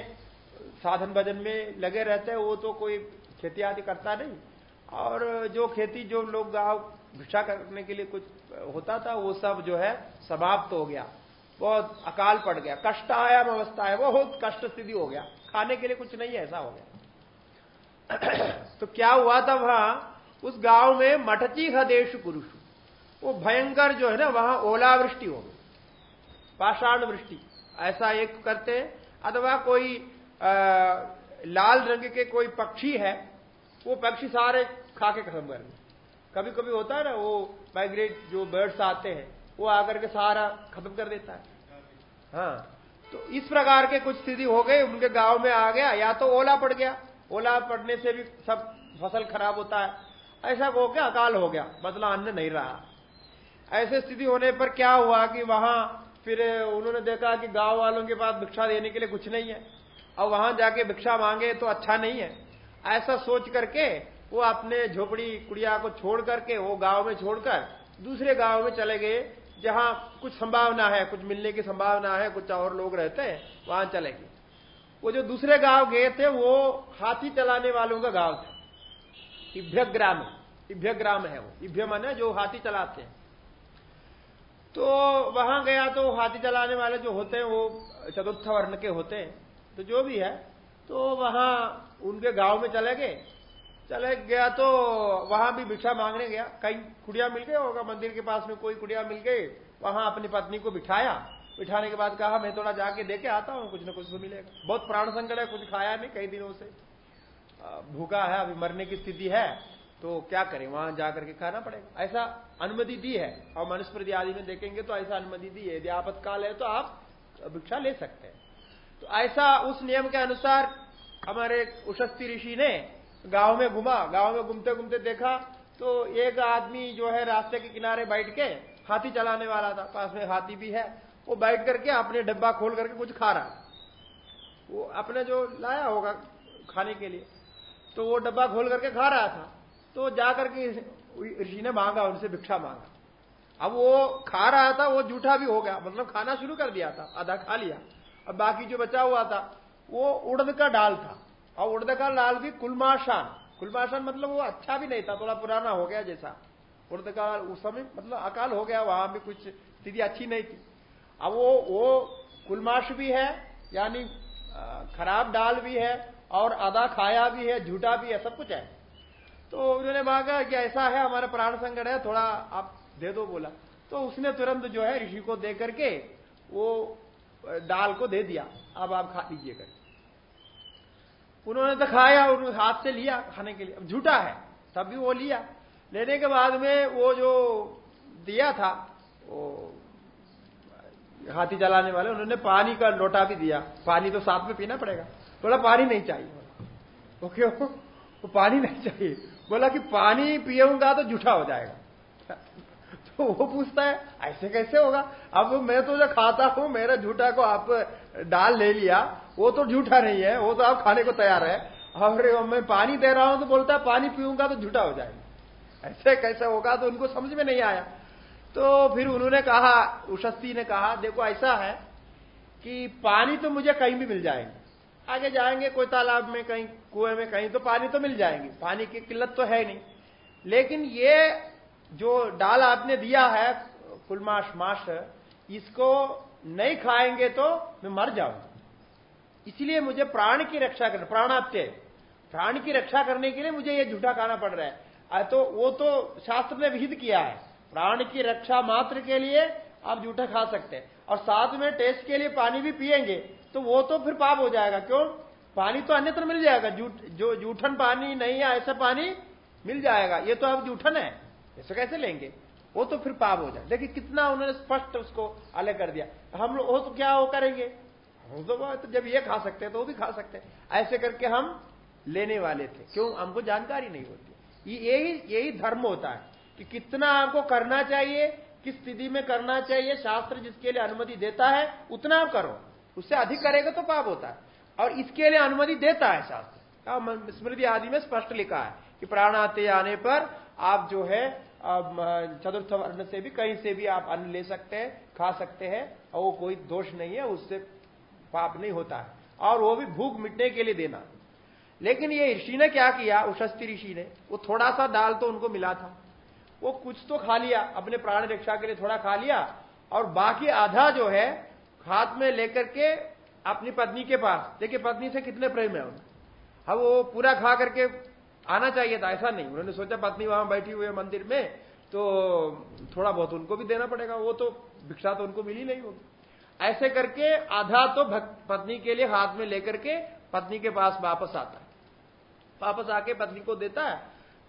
साधन भजन में लगे रहते हैं, वो तो कोई खेती आदि करता नहीं। और जो खेती, जो लोग गाँव भिक्षा करने के लिए कुछ होता था, वो सब जो है समाप्त तो हो गया। बहुत अकाल पड़ गया। कष्ट आया अवस्था है, बहुत कष्ट स्थिति हो गया। खाने के लिए कुछ नहीं ऐसा हो गया। तो क्या हुआ था वहाँ? उस गाँव में मठची हदेश पुरुष। वो भयंकर जो है ना वहाँ ओलावृष्टि हो गई। पाषाण वृष्टि। ऐसा एक करते अथवा कोई आ, लाल रंग के कोई पक्षी है वो पक्षी सारे खा के खत्म कर कभी कभी होता है ना वो माइग्रेट जो बर्ड्स आते हैं वो आकर के सारा खत्म कर देता है। हाँ। तो इस प्रकार के कुछ स्थिति हो गई उनके गाँव में आ गया या तो ओला पड़ गया। ओला पड़ने से भी सब फ़सल खराब होता है। ऐसा हो गया, अकाल हो गया मतलब अन्न नहीं रहा। ऐसे स्थिति होने पर क्या हुआ कि वहाँ फिर उन्होंने देखा कि गाँव वालों के पास भिक्षा देने के लिए कुछ नहीं है। और वहाँ जाके भिक्षा मांगे तो अच्छा नहीं है। ऐसा सोच करके वो अपने झोपड़ी कुड़िया को छोड़ करके वो गाँव में छोड़कर दूसरे गाँव में चले गए, जहाँ कुछ संभावना है, कुछ मिलने की संभावना है, कुछ और लोग रहते हैं, वहाँ चले गए। वो जो दूसरे गाँव गए थे, वो हाथी चलाने वालों का गाँव था। इभ्य ग्राम इभ्य ग्राम है वो। इभ्य मन जो हाथी चलाते हैं। तो वहाँ गया तो हाथी चलाने वाले जो होते हैं, वो चतुर्थ वर्ण के होते हैं। तो जो भी है तो वहाँ उनके गाँव में चले गए। चले गया तो वहाँ भी भिक्षा मांगने गया। कहीं कुड़िया मिल गया होगा, मंदिर के पास में कोई कुड़िया मिल गई, वहाँ अपनी पत्नी को बिठाया। बिठाने के बाद कहा, मैं थोड़ा जाके देखे आता हूँ, कुछ ना कुछ तो मिलेगा। बहुत प्राण संकट है, कुछ खाया नहीं कई दिनों से। भूखा है, अभी मरने की स्थिति है तो क्या करें? वहाँ जाकर के खाना पड़ेगा। ऐसा अनुमति दी है। और मनुस्मृति आदि में देखेंगे तो ऐसा अनुमति दी है। यदि आपत्काल है तो आप भिक्षा ले सकते हैं। तो ऐसा उस नियम के अनुसार हमारे उशस्ती ऋषि ने गाँव में घुमा। गाँव में घूमते घूमते देखा तो एक आदमी जो है रास्ते के किनारे बैठ के हाथी चलाने वाला था। पास में हाथी भी है। वो बैठ करके अपने डब्बा खोल करके कुछ खा रहा वो अपने जो लाया होगा खाने के लिए तो वो डब्बा खोल करके खा रहा था। तो जाकर के ऋषि ने मांगा, उनसे भिक्षा मांगा। अब वो खा रहा था, वो जूठा भी हो गया। मतलब खाना शुरू कर दिया था, आधा खा लिया। अब बाकी जो बचा हुआ था, वो उड़द का डाल था। और उड़द का डाल भी कुलमाशान। कुलमाशान मतलब वो अच्छा भी नहीं था, थोड़ा पुराना हो गया जैसा। उड़द का उस समय मतलब अकाल हो गया, वहाँ भी कुछ स्थिति अच्छी नहीं थी। अब वो वो कुलमाश भी है, यानी खराब डाल भी है और आधा खाया भी है, झूठा भी है, सब कुछ है। तो उन्होंने मांगा कि ऐसा है, हमारा प्राण संकट है, थोड़ा आप दे दो बोला। तो उसने तुरंत जो है, ऋषि को दे करके वो दाल को दे दिया। अब आप खा लीजिए कर उन्होंने तो खाया और हाथ से लिया खाने के लिए। अब झूठा है, तब भी वो लिया। लेने के बाद में वो जो दिया था, वो हाथी चलाने वाले, उन्होंने पानी का लोटा भी दिया। पानी तो साथ में पीना पड़ेगा। बोला, पानी नहीं चाहिए। वो क्यों वो पानी नहीं चाहिए। बोला कि, पानी पियूँगा तो जूठा हो जाएगा। [LAUGHS] तो वो पूछता है, ऐसे कैसे होगा? अब मैं तो जो खाता हूँ, मेरा झूठा को आप डाल ले लिया, वो तो झूठा नहीं है, वो तो आप खाने को तैयार है। और मैं पानी दे रहा हूँ तो बोलता है, पानी पीऊँगा तो झूठा हो जाएगा। ऐसे कैसे होगा तो उनको समझ में नहीं आया। तो फिर उन्होंने कहा उशस्ती ने कहा, देखो, ऐसा है कि पानी तो मुझे कहीं भी मिल जाएँगे। आगे जाएँगे कोई तालाब में, कहीं कुएँ में, कहीं तो पानी तो मिल जाएँगे। पानी की किल्लत तो है नहीं। लेकिन ये जो डाल आपने दिया है कुलमाश माश, इसको नहीं खाएँगे तो मैं मर जाऊँगा। इसलिए मुझे प्राण की रक्षा करना प्राणात्य प्राण की रक्षा करने के लिए मुझे ये झूठा खाना पड़ रहा है। तो वो तो शास्त्र ने विहित किया है। प्राण की रक्षा मात्र के लिए आप जूठा खा सकते हैं। और साथ में टेस्ट के लिए पानी भी पिएँगे तो वो तो फिर पाप हो जाएगा। क्यों? पानी तो अन्यत्र मिल जाएगा। जूठ जो जूठन पानी नहीं है ऐसा पानी मिल जाएगा। ये तो अब जूठन है ऐसे कैसे लेंगे? वो तो फिर पाप हो जाए। देखिए कितना उन्होंने स्पष्ट उसको अलग कर दिया। हम लोग वो तो क्या वो करेंगे? तो, तो जब ये खा सकते हैं तो वो भी खा सकते हैं। ऐसे करके हम लेने वाले थे। क्यों? हमको जानकारी नहीं होती। यही यही धर्म होता है। कि कितना आपको करना चाहिए, किस स्थिति में करना चाहिए, शास्त्र जिसके लिए अनुमति देता है, उतना आप करो। उससे अधिक करेगा तो पाप होता है। और इसके लिए अनुमति देता है शास्त्र। स्मृति आदि में स्पष्ट लिखा है कि प्राण आते आने पर आप जो है चतुर्थ वर्ण से भी कहीं से भी आप अन्न ले सकते हैं, खा सकते हैं, और वो कोई दोष नहीं है, उससे पाप नहीं होता है। और वो भी भूख मिटने के लिए देना। लेकिन ये ऋषि ने क्या किया? उशस्ती ऋषि ने, वो थोड़ा सा दाल तो उनको मिला था। वो कुछ तो खा लिया, अपने प्राण रक्षा के लिए थोड़ा खा लिया, और बाकी आधा जो है, हाथ में लेकर के अपनी पत्नी के पास। देखिए, पत्नी से कितने प्रेम है उन्हें अब वो पूरा खा करके आना चाहिए था, ऐसा नहीं। उन्होंने सोचा पत्नी वहाँ बैठी हुई है मंदिर में तो थोड़ा बहुत उनको भी देना पड़ेगा। वो तो भिक्षा तो उनको मिली नहीं होगी। ऐसे करके आधा तो पत्नी के लिए हाथ में लेकर के पत्नी के पास वापस आता है। वापस आके पत्नी को देता है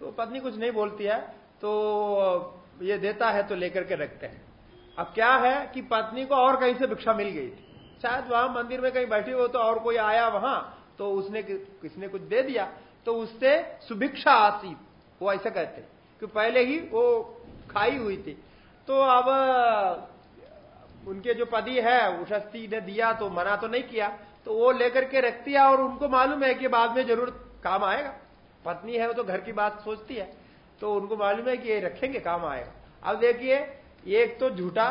तो पत्नी कुछ नहीं बोलती है। तो ये देता है तो लेकर के रखते हैं। अब क्या है कि पत्नी को और कहीं से भिक्षा मिल गई थी। शायद वहाँ मंदिर में कहीं बैठी हो तो और कोई आया वहाँ तो उसने किसने कुछ दे दिया तो उससे सुभिक्षा आसी वो ऐसा कहते कि पहले ही वो खाई हुई थी। तो अब, उनके जो पति है, उषस्ती ने दिया तो मना तो नहीं किया तो वो लेकर के रखती है और उनको मालूम है कि बाद में ज़रूर काम आएगा। पत्नी है वो तो घर की बात सोचती है। तो उनको मालूम है कि ये रखेंगे, काम आएगा। अब देखिए, एक तो झूठा,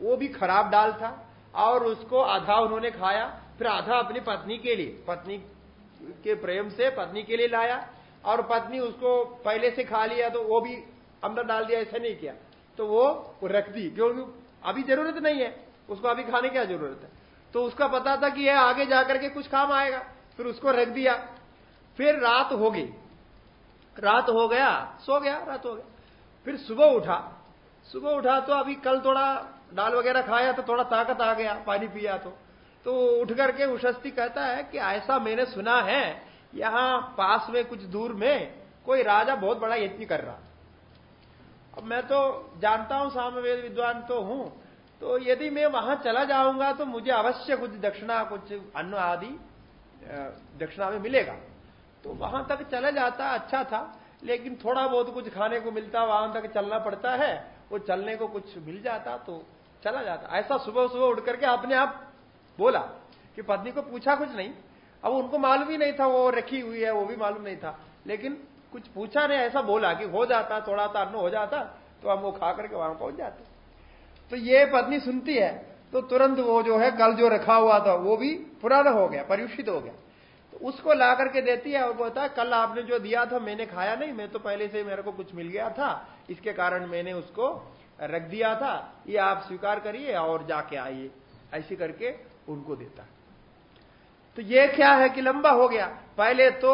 वो भी खराब डाल था, और उसको आधा उन्होंने खाया, फिर आधा अपनी पत्नी के लिए, पत्नी के प्रेम से पत्नी के लिए लाया, और पत्नी उसको पहले से खा लिया तो वो भी अंदर डाल दिया, ऐसा नहीं किया। तो वो रख दी क्योंकि अभी ज़रूरत नहीं है, उसको अभी खाने की ज़रूरत है? तो उसका पता था कि यह आगे जाकर के कुछ काम आएगा, फिर उसको रख दिया। फिर रात हो गई रात हो गया, सो गया, रात हो गया। फिर सुबह उठा। सुबह उठा तो अभी कल थोड़ा दाल वगैरह खाया तो थोड़ा ताकत आ गया, पानी पिया तो। तो उठ करके उशस्ती कहता है कि ऐसा मैंने सुना है, यहाँ पास में कुछ दूर में कोई राजा बहुत बड़ा यत्न कर रहा। अब मैं तो जानता हूँ सामवेद विद्वान तो हूँ। तो यदि मैं वहाँ चला जाऊँगा तो मुझे अवश्य कुछ दक्षिणा, कुछ अन्न आदि दक्षिणा में मिलेगा। तो वहाँ तक चला जाता अच्छा था, लेकिन थोड़ा बहुत कुछ खाने को मिलता, वहाँ तक चलना पड़ता है, वो चलने को कुछ मिल जाता तो चला जाता। ऐसा सुबह सुबह उठ करके अपने आप बोला कि पत्नी को पूछा कुछ नहीं। अब उनको मालूम ही नहीं था, वो रखी हुई है, वो भी मालूम नहीं था। लेकिन कुछ पूछा नहीं, ऐसा बोला कि हो जाता, थोड़ा सा अन्न हो जाता तो हम वो खा करके वहाँ पहुँच जाते। तो ये पत्नी सुनती है तो तुरंत वो जो है कल जो रखा हुआ था, वो भी पुराना हो गया, परियुषित हो गया। उसको ला करके देती है और बोलता है कल आपने जो दिया था मैंने खाया नहीं मैं तो पहले से मेरे को कुछ मिल गया था। इसके कारण मैंने उसको रख दिया था। ये आप स्वीकार करिए और जाके आइए। ऐसी करके उनको देता तो ये क्या है कि लंबा हो गया। पहले तो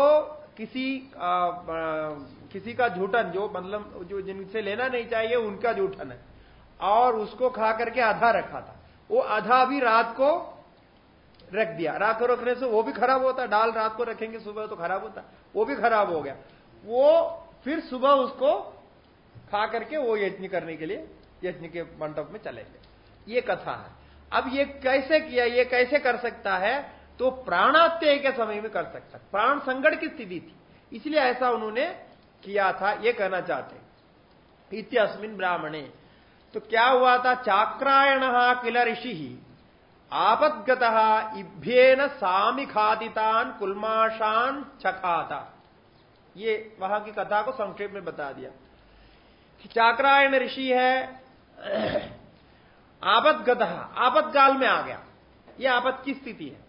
किसी आ, आ, किसी का झूठन जो मतलब जो जिनसे लेना नहीं चाहिए उनका झूठन है। और उसको खा करके आधा रखा था। वो आधा भी रात को रख दिया। रात को रखने से वो भी खराब होता। डाल रात को रखेंगे, सुबह तो खराब होता। वो भी खराब हो गया। वो फिर सुबह उसको खा करके वो यज्ञ करने के लिए, यज्ञ के मंडप में चलेंगे ये कथा है। अब ये कैसे किया, ये कैसे कर सकता है? तो प्राणात्यय के समय में कर सकता प्राण संकट की स्थिति थी। इसलिए ऐसा उन्होंने किया था, ये कहना चाहते इत्यस्मिन ब्राह्मणे तो क्या हुआ था? चाक्रायण किल ऋषि। आपदगत इभ्येन सामी खादितान कुलमाशान चखाता। ये वहाँ की कथा को संक्षेप में बता दिया। कि चाक्रायण ऋषि है, [CLEARS THROAT] आपदगत, आपदकाल में आ गया। ये आपद की स्थिति है,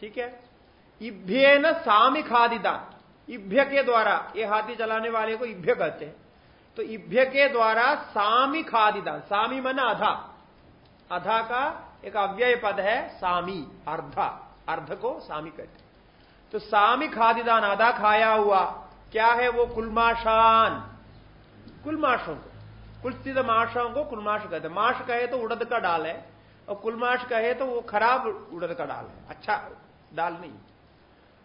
ठीक है? इभ्येन सामी खादितान इभ्य के द्वारा, ये हाथी चलाने वाले को इभ्य कहते हैं। तो इभ्य के द्वारा सामी खादिदान सामी मन अधा अधा का एक अव्यय पद है सामी, अर्ध। अर्ध को सामी कहते तो सामी खादिदान, आधा खाया हुआ, क्या है वो कुलमाशान? कुलमाशों को। कुलस्थित माशाओं को कुलमाश कहते माश कहे तो उड़द का डाल है, और कुलमाश कहे तो वो खराब उड़द का डाल है। अच्छा डाल नहीं।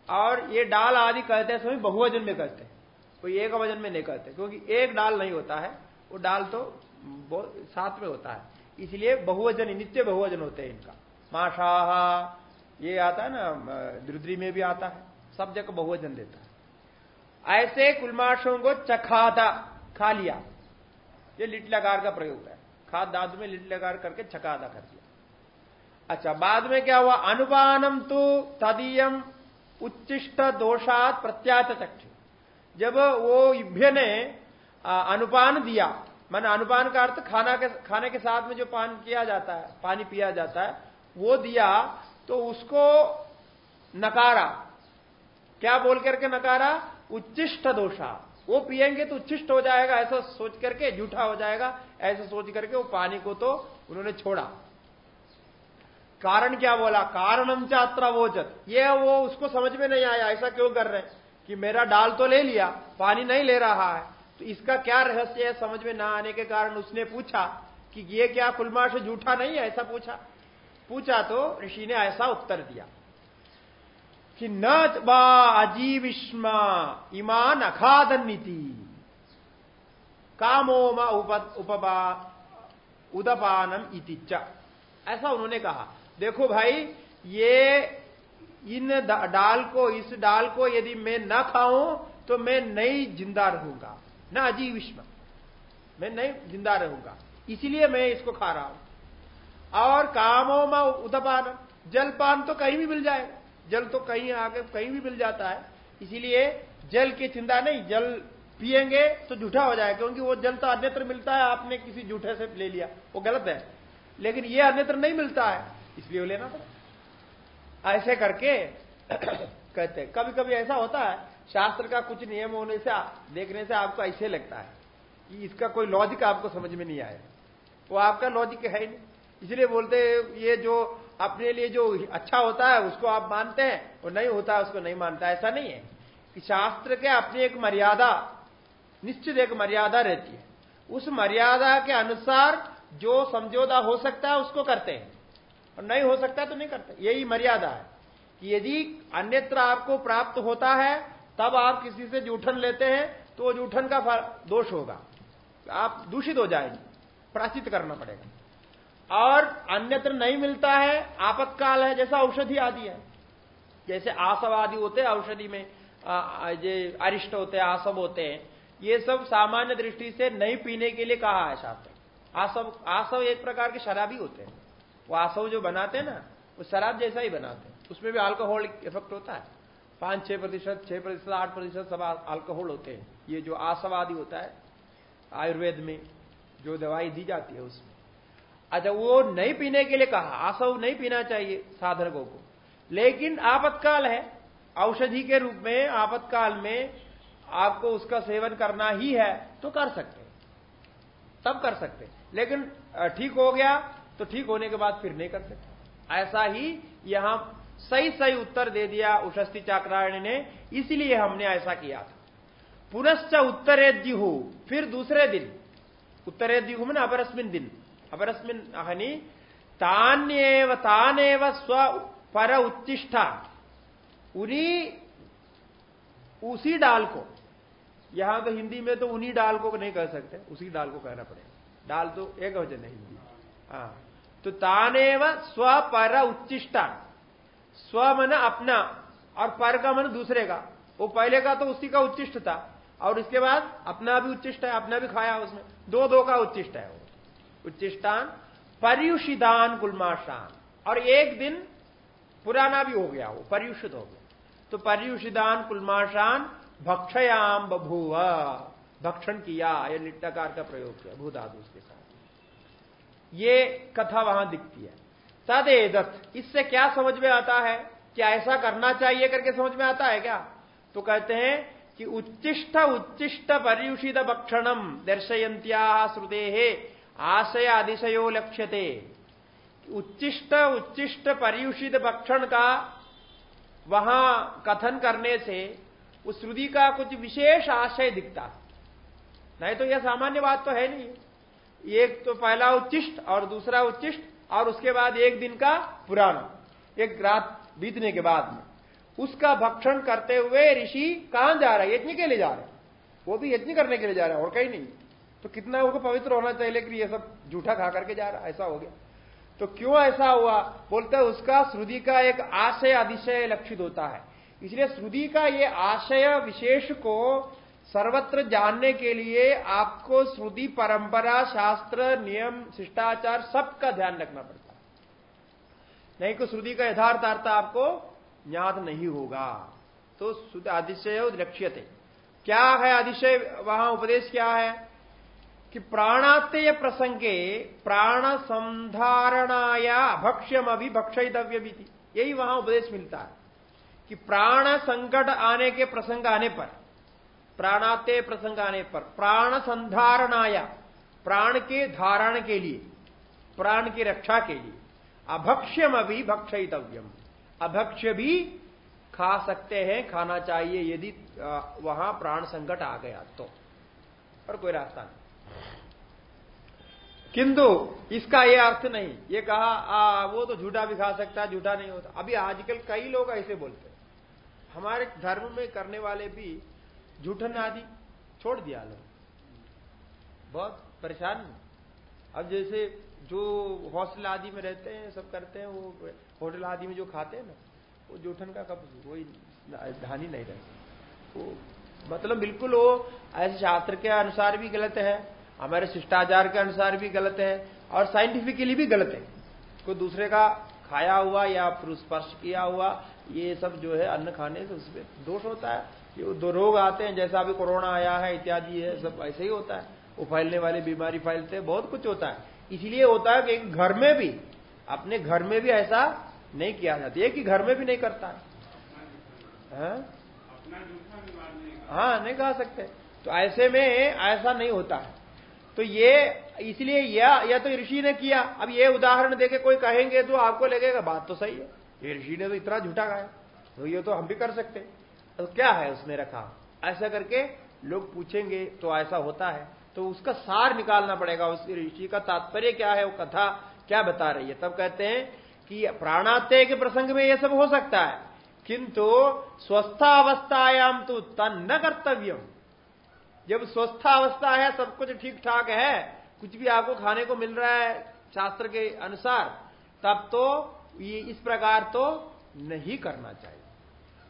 और ये डाल आदि कहते हैं सभी बहुवजन में कहते हैं। कोई एक वज़न में नहीं कहते, क्योंकि एक डाल नहीं होता है। वो डाल तो साथ में होता है। इसलिए बहुवजन नित्य बहुवजन होते हैं इनका। माशाहा, ये आता है ना द्रुद्री में भी आता है। सब जगह बहुवजन देता है। ऐसे कुलमाशों को चखाता, खा लिया। ये लिट लगार का प्रयोग है। खाद दादु में लिट लगार करके चखादा कर दिया। अच्छा बाद में क्या हुआ? अनुपानम तो तदीयम उच्चिष्ट दोषात प्रत्यात चक्षु जब वो इभ्य ने अनुपान दिया मैंने अनुपान का अर्थ खाना के, खाने के साथ में जो पान किया जाता है, पानी पिया जाता है, वो दिया तो उसको नकारा। क्या बोल करके नकारा? उच्चिष्ट दोषा। वो पिएँगे तो उच्चिष्ट हो जाएगा, ऐसा सोच करके झूठा हो जाएगा, ऐसा सोच करके वो पानी को तो उन्होंने छोड़ा। कारण क्या बोला? कारणम चात्रा वोचत ये वो, उसको समझ में नहीं आया, ऐसा क्यों कर रहे कि मेरा डाल तो ले लिया, पानी नहीं ले रहा है। तो इसका क्या रहस्य है समझ में ना आने के कारण उसने पूछा कि ये क्या कुलमा से झूठा नहीं है? ऐसा पूछा। पूछा तो ऋषि ने ऐसा उत्तर दिया कि न बा अजीविष्मा ईमान अखादन नीति कामोम उपबा उदपानम इतिच ऐसा उन्होंने कहा। देखो भाई, ये इन डाल को, इस डाल को यदि मैं न खाऊं तो मैं नहीं ज़िंदा रहूँगा। न अजीविष्म मैं नहीं ज़िंदा रहूँगा। इसीलिए मैं इसको खा रहा हूँ। और कामों में उदपान। जलपान तो कहीं भी मिल जाएगा। जल तो कहीं आगे कहीं भी मिल जाता है। इसीलिए जल की चिंता नहीं। जल पिएँगे तो झूठा हो जाएगा, क्योंकि वो जल तो अन्यत्र मिलता है। आपने किसी झूठे से ले लिया। वो गलत है। लेकिन ये अन्यत्र नहीं मिलता है। इसलिए वो लेना पड़ा ऐसे करके [CLEARS THROAT] कहते कभी कभी ऐसा होता है शास्त्र का कुछ नियम होने से, देखने से आपको ऐसे लगता है कि इसका कोई लॉजिक आपको समझ में नहीं आया। वो आपका लॉजिक है नहीं। इसलिए बोलते ये जो अपने लिए जो अच्छा होता है, उसको आप मानते हैं, और नहीं होता है, उसको नहीं मानता ऐसा नहीं है कि शास्त्र के अपनी एक मर्यादा, निश्चित एक मर्यादा रहती है। उस मर्यादा के अनुसार जो समझौता हो सकता है, उसको करते हैं। और नहीं हो सकता तो नहीं करते। यही मर्यादा है कि यदि अन्यत्र आपको प्राप्त होता है तब आप किसी से जूठन लेते हैं तो वो जूठन का दोष होगा। आप दूषित हो जाएँगे प्राचित करना पड़ेगा। और अन्यत्र नहीं मिलता है, आपत्काल है, जैसा औषधि आदि है। जैसे आसव आदि होते हैं, औषधि में जो अरिष्ट होते हैं, आसव होते हैं, ये सब सामान्य दृष्टि से नहीं पीने के लिए कहा है शास्त्र। आसव आसव एक प्रकार के शराबी होते हैं। वो आसव जो बनाते हैं ना, वो शराब जैसा ही बनाते हैं। उसमें भी अल्कोहल इफ़ेक्ट होता है। पाँच, छह प्रतिशत छह प्रतिशत, आठ प्रतिशत सब अल्कोहल होते हैं। ये जो आसवादी होता है, आयुर्वेद में जो दवाई दी जाती है उसमें। अच्छा वो नहीं पीने के लिए कहा आसव नहीं पीना चाहिए साधकों को। लेकिन आपत्काल है, औषधि के रूप में, आपत्काल में आपको उसका सेवन करना ही है तो कर सकते तब कर सकते लेकिन ठीक हो गया तो ठीक होने के बाद फिर नहीं कर सकते। ऐसा ही यहाँ सही सही उत्तर दे दिया उषस्थि चाक्रायण ने, इसलिए हमने ऐसा किया था। पुनश्च उत्तरेद्यु फिर दूसरे दिन। उत्तरेद्यु मैंने अपरस्मिन दिन। अपरस्मिन, हनी, तान्यव, तानेव स्व पर उच्चिष्ठा उन्हीं, उसी डाल को। यहाँ तो हिंदी में तो उन्हीं डाल को नहीं कह सकते, उसी डाल को कहना पड़ेगा। डाल तो एक वज़न है हिंदी हाँ तो तानेव स्व पर उच्चिष्टा स्व मन अपना और पर का मन दूसरे का। वो पहले का तो उसी का उच्चिष्ट था, और इसके बाद अपना भी उच्चिष्ट है, अपना भी खाया उसमें दो दो का उच्चिष्ट है वो। उच्चिष्टान, पर्युषिदान गुलमाशान। और एक दिन पुराना भी हो गया वो, पर्युषित हो गया। तो पर्युषिदान कुलमाशान भक्षयाम बभूव। भक्षण किया यह निट्टाकार का प्रयोग किया भूधादु उसके साथ। ये कथा वहाँ दिखती है। तदेदत। इससे क्या समझ में आता है? क्या ऐसा करना चाहिए करके समझ में आता है क्या? तो कहते हैं कि उच्चिष्ट उच्चिष्ट पर्युषित भक्षणम दर्शयंत्या श्रुते आशय अधिशयो लक्ष्यते। उच्चिष्ट उच्चिष्ट पर्युषित भक्षण का वहाँ कथन करने से उस श्रुति का कुछ विशेष आशय दिखता। नहीं तो यह सामान्य बात तो है नहीं। एक तो पहला उच्चिष्ट और दूसरा उच्चिष्ट। और उसके बाद एक दिन का पुराना एक रात बीतने के बाद में। उसका भक्षण करते हुए ऋषि कहाँ जा रहा है? यज्ञ के लिए जा रहे वो भी यज्ञ करने के लिए जा रहा है, और कहीं नहीं। तो कितना उनको पवित्र होना चाहिए, लेकिन ये सब जूठा खा करके जा रहा ऐसा हो गया। तो क्यों ऐसा हुआ? बोलते हैं उसका श्रुति का एक आशय अधिशय लक्षित होता है। इसलिए श्रुति का ये आशय विशेष को सर्वत्र जानने के लिए आपको श्रुति, परंपरा, शास्त्र, नियम, शिष्टाचार सबका ध्यान रखना पड़ता नहीं तो श्रुति का यथार्थ अर्थ आपको ज्ञात नहीं होगा। तो अधिशय लक्ष्य थे क्या है अधिशय वहाँ उपदेश क्या है? कि प्राणात्यय प्रसंगे प्राण संधारणाया भक्ष्यम अभी भक्षितव्य भी यही वहाँ उपदेश मिलता है। कि प्राण संकट आने के प्रसंग आने पर प्राणाते प्रसंग आने पर प्राण संधारणाया प्राण के धारण के लिए प्राण की रक्षा के लिए अभक्ष्यम अभी भक्षितव्यम अभक्ष्य भी खा सकते हैं खाना चाहिए यदि वहाँ प्राण संकट आ गया तो। और कोई रास्ता नहीं। किंतु इसका यह अर्थ नहीं। ये कहा आ, वो तो झूठा भी खा सकता है झूठा नहीं होता। अभी आजकल कई लोग ऐसे बोलते हैं। हमारे धर्म में करने वाले भी झूठन आदि छोड़ दिया लोग बहुत परेशान। अब जैसे जो हॉस्टल आदि में रहते हैं, सब करते हैं, वो होटल आदि में जो खाते हैं ना, वो जूठन का कब कोई धानी नहीं रहती वो मतलब बिल्कुल वो ऐसे शास्त्र के अनुसार भी गलत है, हमारे शिष्टाचार के अनुसार भी गलत है, और साइंटिफिकली भी गलत है। कोई दूसरे का खाया हुआ या स्पर्श किया हुआ, ये सब जो है अन्न खाने से उसमें दोष होता है। ये दो रोग आते हैं जैसा अभी कोरोना आया है इत्यादि है सब ऐसे ही होता है। वो फैलने वाली बीमारी फैलते हैं बहुत कुछ होता है। इसलिए होता है कि घर में भी अपने घर में भी ऐसा नहीं किया जाता। एक ही घर में भी नहीं करता है। हाँ, हाँ नहीं कहा सकते। तो ऐसे में ऐसा नहीं होता है। तो ये इसलिए या या तो ऋषि ने किया। अब ये उदाहरण देके कोई कहेंगे तो आपको लगेगा बात तो सही है। ये ऋषि ने तो इतना झूठा गाया तो ये तो हम भी कर सकते तो क्या है उसमें रखा? ऐसा करके लोग पूछेंगे तो ऐसा होता है। तो उसका सार निकालना पड़ेगा। उस ऋषि का तात्पर्य क्या है? वो कथा क्या बता रही है? तब कहते हैं कि प्राणात्य के प्रसंग में यह सब हो सकता है। किंतु स्वस्थावस्थायाम तो तन न कर्तव्यम। जब स्वस्थावस्था है, सब कुछ ठीक ठाक है, कुछ भी आपको खाने को मिल रहा है शास्त्र के अनुसार, तब तो ये इस प्रकार तो नहीं करना चाहिए।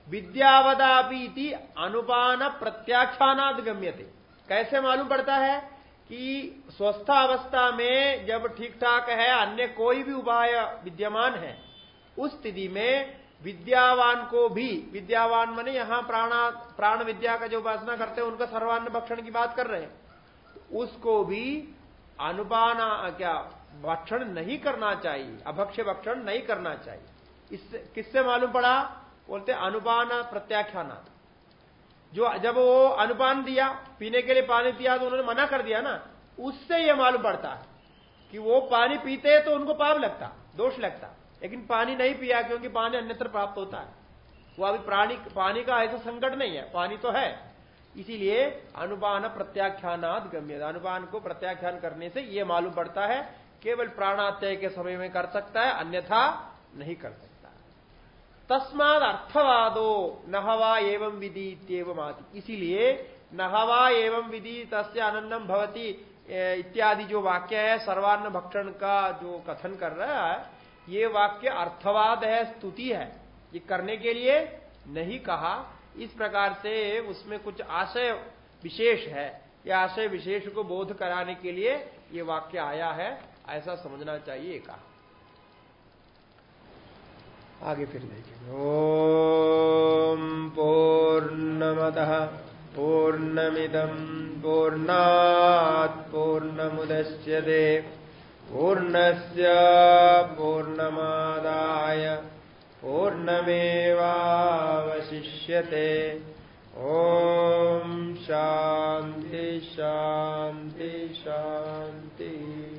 विद्यावदापी अनुपान प्रत्याख्यानाद गम्य थे कैसे मालूम पड़ता है कि स्वस्थावस्था में जब ठीक ठाक है, अन्य कोई भी उपाय विद्यमान है, उस स्थिति में विद्यावान को भी, विद्यावान माने यहाँ प्राणा, प्राण विद्या का जो उपासना करते हैं, उनका सर्वान्न भक्षण की बात कर रहे हैं। उसको भी अनुपान, क्या, भक्षण नहीं करना चाहिए, अभक्ष्य भक्षण नहीं करना चाहिए। इससे किससे मालूम पड़ा? बोलते अनुपान प्रत्याख्यान जो जब वो अनुपान दिया, पीने के लिए पानी दिया तो उन्होंने मना कर दिया ना, उससे यह मालूम पड़ता है कि वो पानी पीते तो उनको पाप लगता, दोष लगता, लेकिन पानी नहीं पिया क्योंकि पानी अन्यत्र प्राप्त होता है। वो अभी प्राणी, पानी का ऐसा संकट नहीं है, पानी तो है। इसीलिए अनुपान प्रत्याख्यानाद गम्य अनुपान को प्रत्याख्यान करने से यह मालूम पड़ता है, केवल प्राणात्यय के समय में कर सकता है, अन्यथा नहीं कर सकता। तस्माद अर्थवादो नहवा एवं विधि इतम आदि। इसीलिए नहवा एवं विधि तस्य अनन्नम भवती इत्यादि जो वाक्य है सर्वान्न भक्षण का जो कथन कर रहा है, ये वाक्य अर्थवाद है, स्तुति है। ये करने के लिए नहीं कहा। इस प्रकार से उसमें कुछ आशय विशेष है। या आशय विशेष को बोध कराने के लिए ये वाक्य आया है, ऐसा समझना चाहिए कहा। आगे फिर देखेंगे। ओम पूर्णमद पूर्णमिदम पूर्णात पूर्णमुदश्यते पूर्णस्य पूर्णमादाय पूर्णमेवावशिष्यते। ॐ शान्ति शान्ति शान्ति।